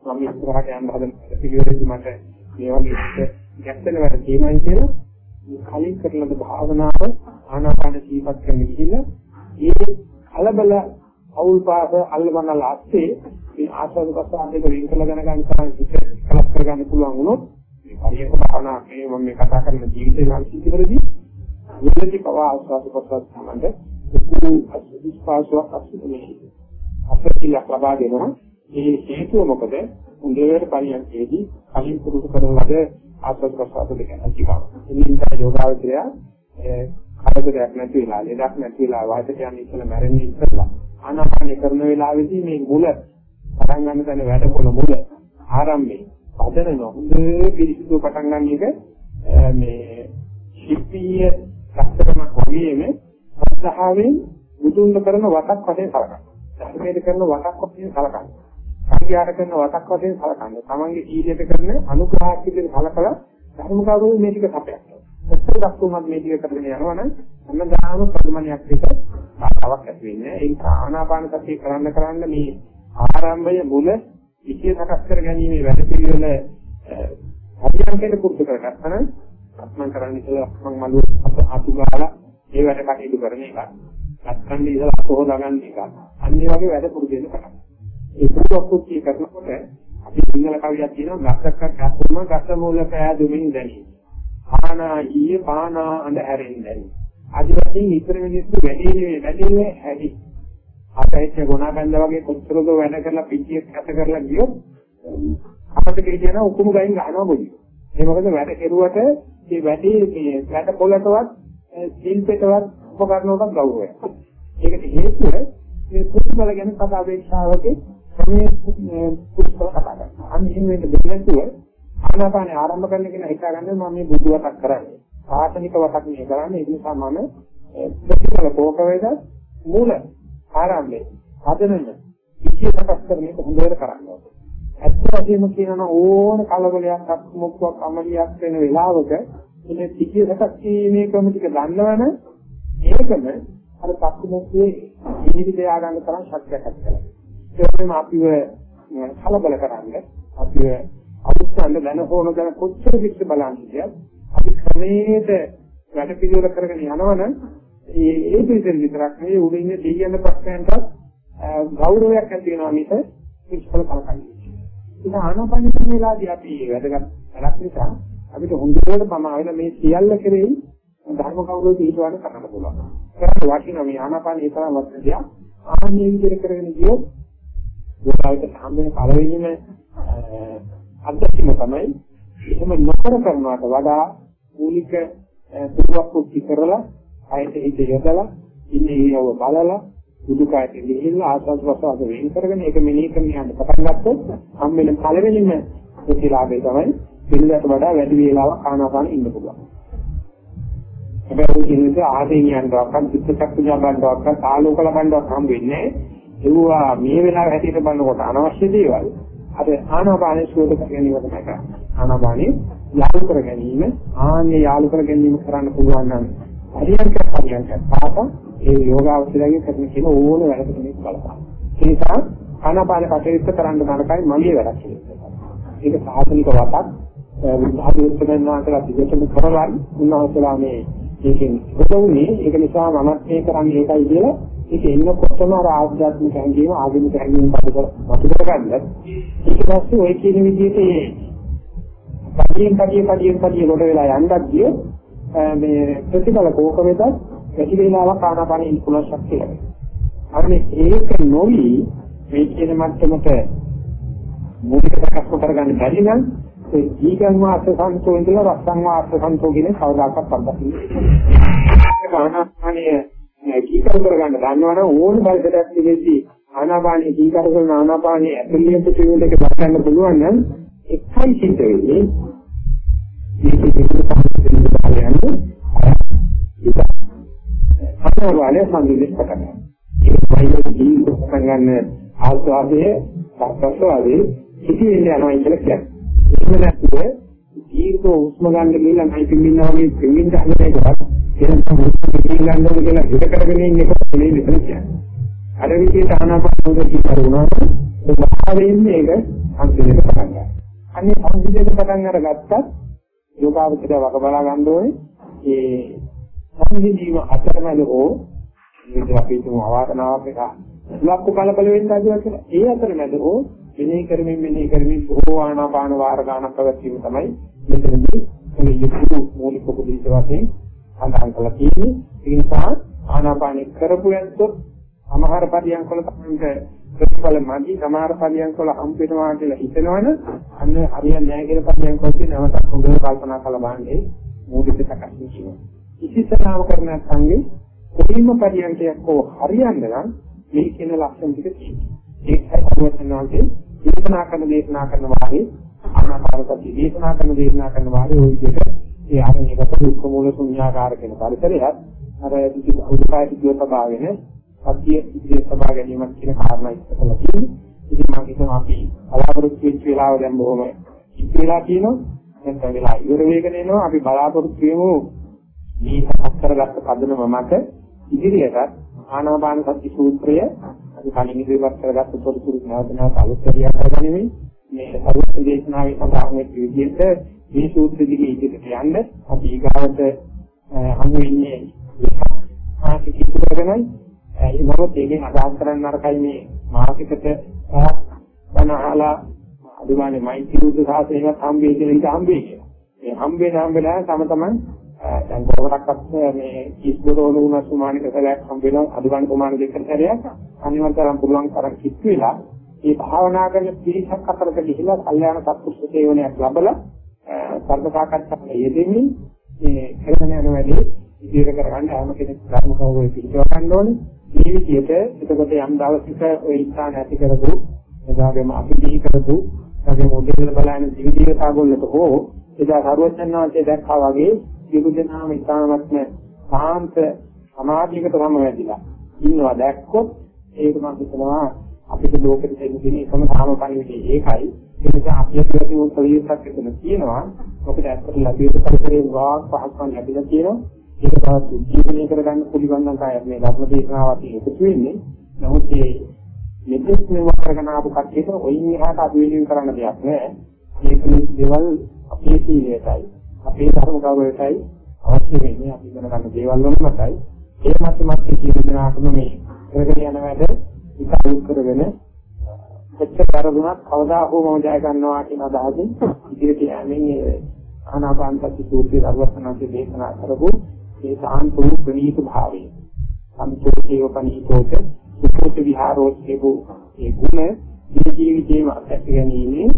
මම ඉස්සරහට යන්න හදන පිළිවෙලදී මට මේ වගේ ගැස්සෙන වැඩ තියෙනවා කියලා කලින් කරන භාවනාව ආනාපාන සීපත් කරන ගිහිල්ලා ඒ කලබල අවුල් පාස අල්ලවන ලාස්සේ මේ ආස්වාද ප්‍රසආදයක වෙන් කළ දැනගන්න තරම් හිත කලක් කරගන්න පුළුවන් වුණොත් මේ පරියක භාවනා මේ මම මේ කතා කරන ජීවිතේ නම් සිද්ධවලදී මුලදී පවා ආස්වාද ප්‍රසආද සම්බන්ධ ලොකු අස්විස්පාසුවක් අස්විනේ අපිට ලබා දෙනවා ඒ හේතුව මොකද උන්දේට පරියන්කේදී කලින් පුරුදු කරන ලද ආස්වාද ප්‍රසආද දෙක නැති බව. එනින් තමයි යෝගාවචරය කරදරයක් නැති වෙලා, ලෙඩක් නැති වෙලා වාසිත යන ඉස්සලා මැරෙන්නේ ඉස්සලා ආනාපානය කරන වෙලාවේදී මේ මුල පටන් ගන්න තැන වැඩකොළ මුල ආරම්භයේ පදන නොහොඳ පිරිසිදු පටන් ගන්න එක මේ ශිල්පීය සත්‍යමක් වගේම සත්‍යාවෙන් මුදුන්ව කරන වතක් වශයෙන් සලකනවා. ධර්මයේ කරන වතක් වශයෙන් සලකනවා. සංඝයාට කරන වතක් වශයෙන් සලකනවා. තමන්ගේ ජීවිතයට කරන අනුග්‍රහයක් විදිහට සලකලා ධර්ම කරුණු මේ ටික සපයක්. ඔක්කොම දක්වමත් මේ ටික කරගෙන යනවනම් හැමදාම ප්‍රතිමණයක් එක ආවක් ඇති වෙන්නේ. ඒ ආනාපාන සතිය කරන්න කරන්න මේ ආරම්භය මුල විෂය සකස් කර ගැනීම වැඩ පිළිවෙල හරියටම පුරුදු කරගත්තා නම් අත්මන් කරන්න ඉතල මම මළුව අතු ගාලා ඒ වැඩ කටයුතු කරන එක. අත්කණ්ඩ ඉතල අතෝ දාගන්න එක. අන්න ඒ වගේ වැඩ පුරුදු වෙන්න පටන් ඒ පුරුද්දක් කරනකොට අපි සිංහල කවියක් කියනවා ගස්සක් ගස්සම ගස්ස මූල පෑදුමින් දැනී. ආනා ඊයේ පානා අඳ හැරෙන්න දැනී. ආදිවාසීන් ඉතර මිනිස්සු වැඩි වැඩිනේ හැදි. අපේච්ච ගුණා බඳ වගේ කොච්චරද වැඩ කරලා පිටියක් කැත කරලා ගියොත් අපිට කියන උකුම ගයින් ගහනවා බොදි. ඒ මොකද වැඩ කෙරුවට මේ වැඩි මේ වැඩ පොළටවත් සිල්පෙටවත් උපකරණවලට ගෞරවයක්. ඒකට හේතුව මේ කුසල ගැන කතා අපේක්ෂාවකේ මේ කුසල කතා කරනවා. අන්න එහෙම වෙන්න දෙන්නේ නැතුව ආනාපානේ ආරම්භ කරන්න කියන හිතාගන්න මම මේ බුදුවතක් කරන්නේ. ආසනික වතක් නේ කරන්නේ ඒ නිසා මම ප්‍රතිඵල කෝක වේද මූල ආරම්භයේ හදනන ඉච්ඡේ සකස් කරන එක හොඳට කරන්න ඕනේ. ඇත්ත වශයෙන්ම කියනවා ඕන කලබලයක් අක්මුක්වක් අමලියක් වෙන වෙලාවක මේ ඉච්ඡේ සකස් කිරීමේ ක්‍රම ටික දන්නවනම් ඒකම අර පක්මුක්කේ ජීවිතය ආගන්න තරම් ශක්තියක් ඇතිවෙනවා. ඒ වගේම අපිව කලබල කරන්නේ අපිව අවුස්සන්න දැන හෝන දැන කොච්චර විශ්ව බලන්නේ අපි ක්‍රමයේද වැඩ පිළිවෙල කරගෙන යනවනම් ඒ ඒ පිළිදෙල විතරක් නෙවෙයි උඩින් ඉන්න දෙයියන් ප්‍රශ්නයන්ට ගෞරවයක් ඇති වෙනවා මිස කිසිම කලකන්නේ. ඒක ආනපනින වෙලාදී අපි වැඩගත් වැඩක් නිසා අපිට හොඳට පමාවෙන මේ සියල්ල කෙරෙහි ධර්ම කවුරුද හිතවන්න කරන්න පුළුවන්. ඒකට වටිනා මේ ආනපන ඒ තරම් වටින දෙයක්. ආන්නේ විදිහට කරගෙන ගියොත් ඒකට හම්බෙන පළවෙනිම අත්දැකීම තමයි එහෙම නොකර කරනවට වඩා මූලික පුරුවක් කුටි කරලා ආයත හිත යොදලා ඉන්නේ ඒව බලලා බුදු කායට ගිහිල්ලා ආසස් වසවද වෙන් කරගෙන ඒක මෙනෙහි කරන්න යන්න පටන් ගත්තොත් හම්බෙන පළවෙනිම ප්‍රතිලාභය තමයි පිළිදට වඩා වැඩි වේලාවක් ආනාපාන ඉන්න පුළුවන්. හැබැයි ඒ කියන්නේ ආදීන් යනවාක්වත් චිත්තචක්ක ජබන්ඩාවක් ආලෝක ලබන්නවක් හම්බ වෙන්නේ ඒවා මේ වෙලාව හැටියට බලනකොට අනවශ්‍ය දේවල් අර ආනාපානේ සුවද කර ගැනීම තමයි කරන්නේ. ආනාපානේ යාලු කර ගැනීම ආන්නේ යාලු කර ගැනීම කරන්න පුළුවන් නම් හරියට හරියට පාප ඒ යෝගාවචරයේ කරන කියන ඕන වැඩකට මේක බලපාන. ඒ නිසා ආනාපාන කටයුත්ත කරන්න නරකයි මගේ වැඩක් කියලා. ඒක සාසනික වතක් විභාගයෙන් වහන්සේලා දිගටම කරලා උන්වහන්සේලා මේ ඒකෙන් උදව්නේ ඒක නිසා මම මේ කරන්නේ ඒකයි කියලා ඒක එන්නකොටම අර ආධ්‍යාත්මික හැඟීම ආගමික හැඟීම පදක කරගන්න. ඊට පස්සේ ওই කියන විදිහට ඒ පදියෙන් පදියෙන් පදියෙන් පදියෙන් කොට වෙලා යන්නත් ගියොත් මේ ප්‍රතිඵල කෝක වෙතත් වැඩි වේලාවක් ආනාපානෙ ඉන්න පුළුවන් ශක්තිය ලැබෙනවා. අනේ ඒක නොවි මේ කියන මට්ටමට මූලික ප්‍රකාශ කරගන්න බැරි නම් ඒ ජීකන් වාස්ස සම්තෝ ඉඳලා රස්සන් වාස්ස සම්තෝ කියන කවදාකවත් පද්ධතිය. ආනාපානෙ කීකරු කරගන්න දන්නවනම් ඕන බලයක් තිබෙද්දී ආනාපානෙ කීකරු කරන ආනාපානෙ ඇතුළේ පිටුවෙන් එක බලන්න පුළුවන් නම් එකයි සිද්ධ වෙන්නේ මේක විදිහට තමයි යන්නේ ආනාපානය සංසිඳෙන්න පටන් ගන්නවා. ඒ වයින් ජීවිත පටන් ගන්න ආස්වාදයේ සත්‍යස්වාදී ඉතින් යනවා කියලා කියන්නේ. එහෙම නැත්නම් දීර්ඝ උස්ම ගන්න ගිහලා නැයි පිළින්නා වගේ පිළින්න හදන එකවත් එනම් හුස්ම ගන්න ඕන කියලා හිත කරගෙන ඉන්න එක නෙවෙයි මෙතන කියන්නේ. අර විදිහට ආනාපානෝද කරුණාට ස්වභාවයෙන් මේක සංසිඳෙන්න පටන් ගන්නවා. අන්නේ සංසිඳෙන්න පටන් අරගත්තත් යෝගාවචරය වක බලා ගන්න ඕනේ. ඒ සංසිඳීම අතරමැද හෝ මේක අපි තුමු අවාසනාවක් එක ලක්ක කලබල වෙන්න ආදිවා කියලා. ඒ අතරමැද හෝ මෙනෙහි කරමින් මෙනෙහි කරමින් බොහෝ ආනාපාන වාර ගණනක් පැවැත්වීම තමයි මෙතනදී මේ යුතු මූලික උපදේශ වශයෙන් සඳහන් කරලා තියෙන්නේ. ඒ නිසා ආනාපානෙ කරපු යද්දොත් සමහර පරියන්ක වල තමයි ප්‍රතිඵල මදි සමහර පරියන්ක වල හම් වෙනවා කියලා හිතනවනේ අන්න හරියන්නේ නැහැ කියලා පරියන්ක වල නැවත හොඳට කල්පනා කරලා බලන්නේ මූලික සකස් වීම. ඉතිසනාව කරන සංගේ කොයිම පරියන්කයක් හෝ හරියන්න නම් මේ කියන ලක්ෂණ ටික තියෙනවා. ඒකයි අරුවචනාංශේ දේශනා කරන දේශනා කරන වාගේ ආනාපානසති දේශනා කරන දේශනා කරන වාගේ ওই විදිහට ඒ ආරණ්‍යගත දුක්ඛ මූල ශුන්‍යාකාර කියන පරිසරයත් අර උදාය සිද්ධ ස්වභාවයෙන් සත්‍ය ඉදිරිය සබා ගැනීමක් කියන කාරණා ඉස්සතලා තියෙනවා. ඉතින් මම හිතනවා අපි බලාපොරොත්තු වෙච්ච වෙලාව දැන් බොහොම ඉති වෙලා තියෙනවා. නැත්නම් වෙලා ඉවර වෙගෙන එනවා. අපි බලාපොරොත්තු වෙමු මේ සකස් කරගත්ත පදනම මත ඉදිරියට ආනාපාන සති සූත්‍රය අපි කලින් ඉදිරිපත් කරගත්ත පොදුසුරු නැවත නැවත අලුත් දෙයක් කරගනිමින් මේ අරුත් දේශනාවේ සඳහන් වෙච්ච විදිහට මේ සූත්‍ර දිගේ ඉදිරියට යන්න අපි ඊගාවට හමු වෙන්නේ ආසික ඉස්සරගෙනයි ඒ නමුත් ඒකෙන් අදහස් කරන්න අරකයි මේ මාසිකට පහක් බනහලා අදුමානේ මෛත්‍රී උද්ද සාසනයවත් හම්බෙයි කියලා ඉත හම්බෙයි කියලා. මේ හම්බෙන හම්බෙලා තම තමන් දැන් කොහොමඩක්වත් මේ කිස්බෝරෝන වුණ සුමානික සැලයක් හම්බ වෙනවා අදුගාන ප්‍රමාණ දෙකකට සැරයක් අනිවාර්යයෙන් පුළුවන් තරම් කිස් වෙලා මේ භාවනා කරන පිරිසක් අතරට ගිහිලා කල්යාණ සත්පුරුෂ සේවනයක් ලැබලා සර්ව සාකච්ඡාවේ යෙදෙමින් මේ කරගෙන යන වැඩි ඉදිරියට කරගන්න හැම කෙනෙක් ධර්ම කවුරු පිළිතුර ගන්න ඕනේ. මේ විදිහට එතකොට යම් දවසක ওই ස්ථාන ඇති කරපු එදාගෙම අපි දී කරපු ඒගේ මොඩෙල් බලන ජීවිතයතාවගොල්ලට හෝ එදා සරුවචනාංශය දැක්කා වගේ විරුද්ධනාම ඉතාමත්ම සාන්ත සමාධියකට සමවැදිලා ඉන්නවා. දැක්කොත් ඒක මම හිතනවා අපිට ලෝකෙට දෙන්න තියෙන එකම සාමපරිවිදේ ඒකයි. ඒ නිසා අපි අපේ උත්තරයක් එතන තියෙනවා. අපිට ඇත්තට ලැබෙන පරිසරයේ වාක් පහක්ම ලැබිලා තියෙනවා. ඒක තවත් ජීවනය කරගන්න පුළුවන් නම් තමයි මේ ධර්ම දේශනාවත් එකතු වෙන්නේ. නමුත් මේ මෙතෙක් මේ කරගෙන ආපු කට්ටියට ඔයින් එහාට අපි වෙනුවෙන් කරන්න දෙයක් නෑ ඒක මේ දේවල් අපේ සීලයටයි. අපේ ධර්ම ගෞරවයටයි අවශ්‍ය වෙන්නේ. අපි ඉගෙන ගන්න දේවල් වල මතයි ඒ මත මත ජීවිතනාකම මේ කරගෙන යන වැඩ ඉතාලු කරගෙන කොච්චර කරදුනත් කවදා හෝ මම ජය ගන්නවා කියන අදහසින් ඉදිරියට යන්නේ ආනාපාන සති සූත්‍රයේ අරවත්තනාගේ දේශනා කරපු ඒ සාන්ත වූ ප්‍රණීත භාවය. සම්පූර්ණේව පණීතෝක සුඛෝත විහාරෝත් කියපු ඒ ගුණ මේ ජීවිතේම අත්දැක ගැනීම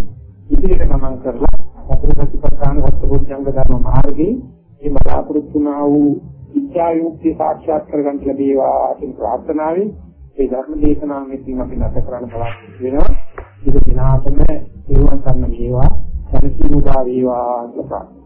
ඉදිරියට ගමන් කරලා සතර සතිපට්ඨාන සත්පුරුෂංග ධර්ම මාර්ගයේ මේ බලාපොරොත්තු වුණා වූ විද්‍යායුක්තිය සාක්ෂාත් කරගන්න ලැබේවා කියන ප්‍රාර්ථනාවෙන් මේ ධර්ම දේශනාවෙන් අපි නැත කරන්න බලාපොරොත්තු වෙනවා. ඉතින් දිනාතම නිර්වාණ කරන්න වේවා, සනසීමුදා වේවා කියලා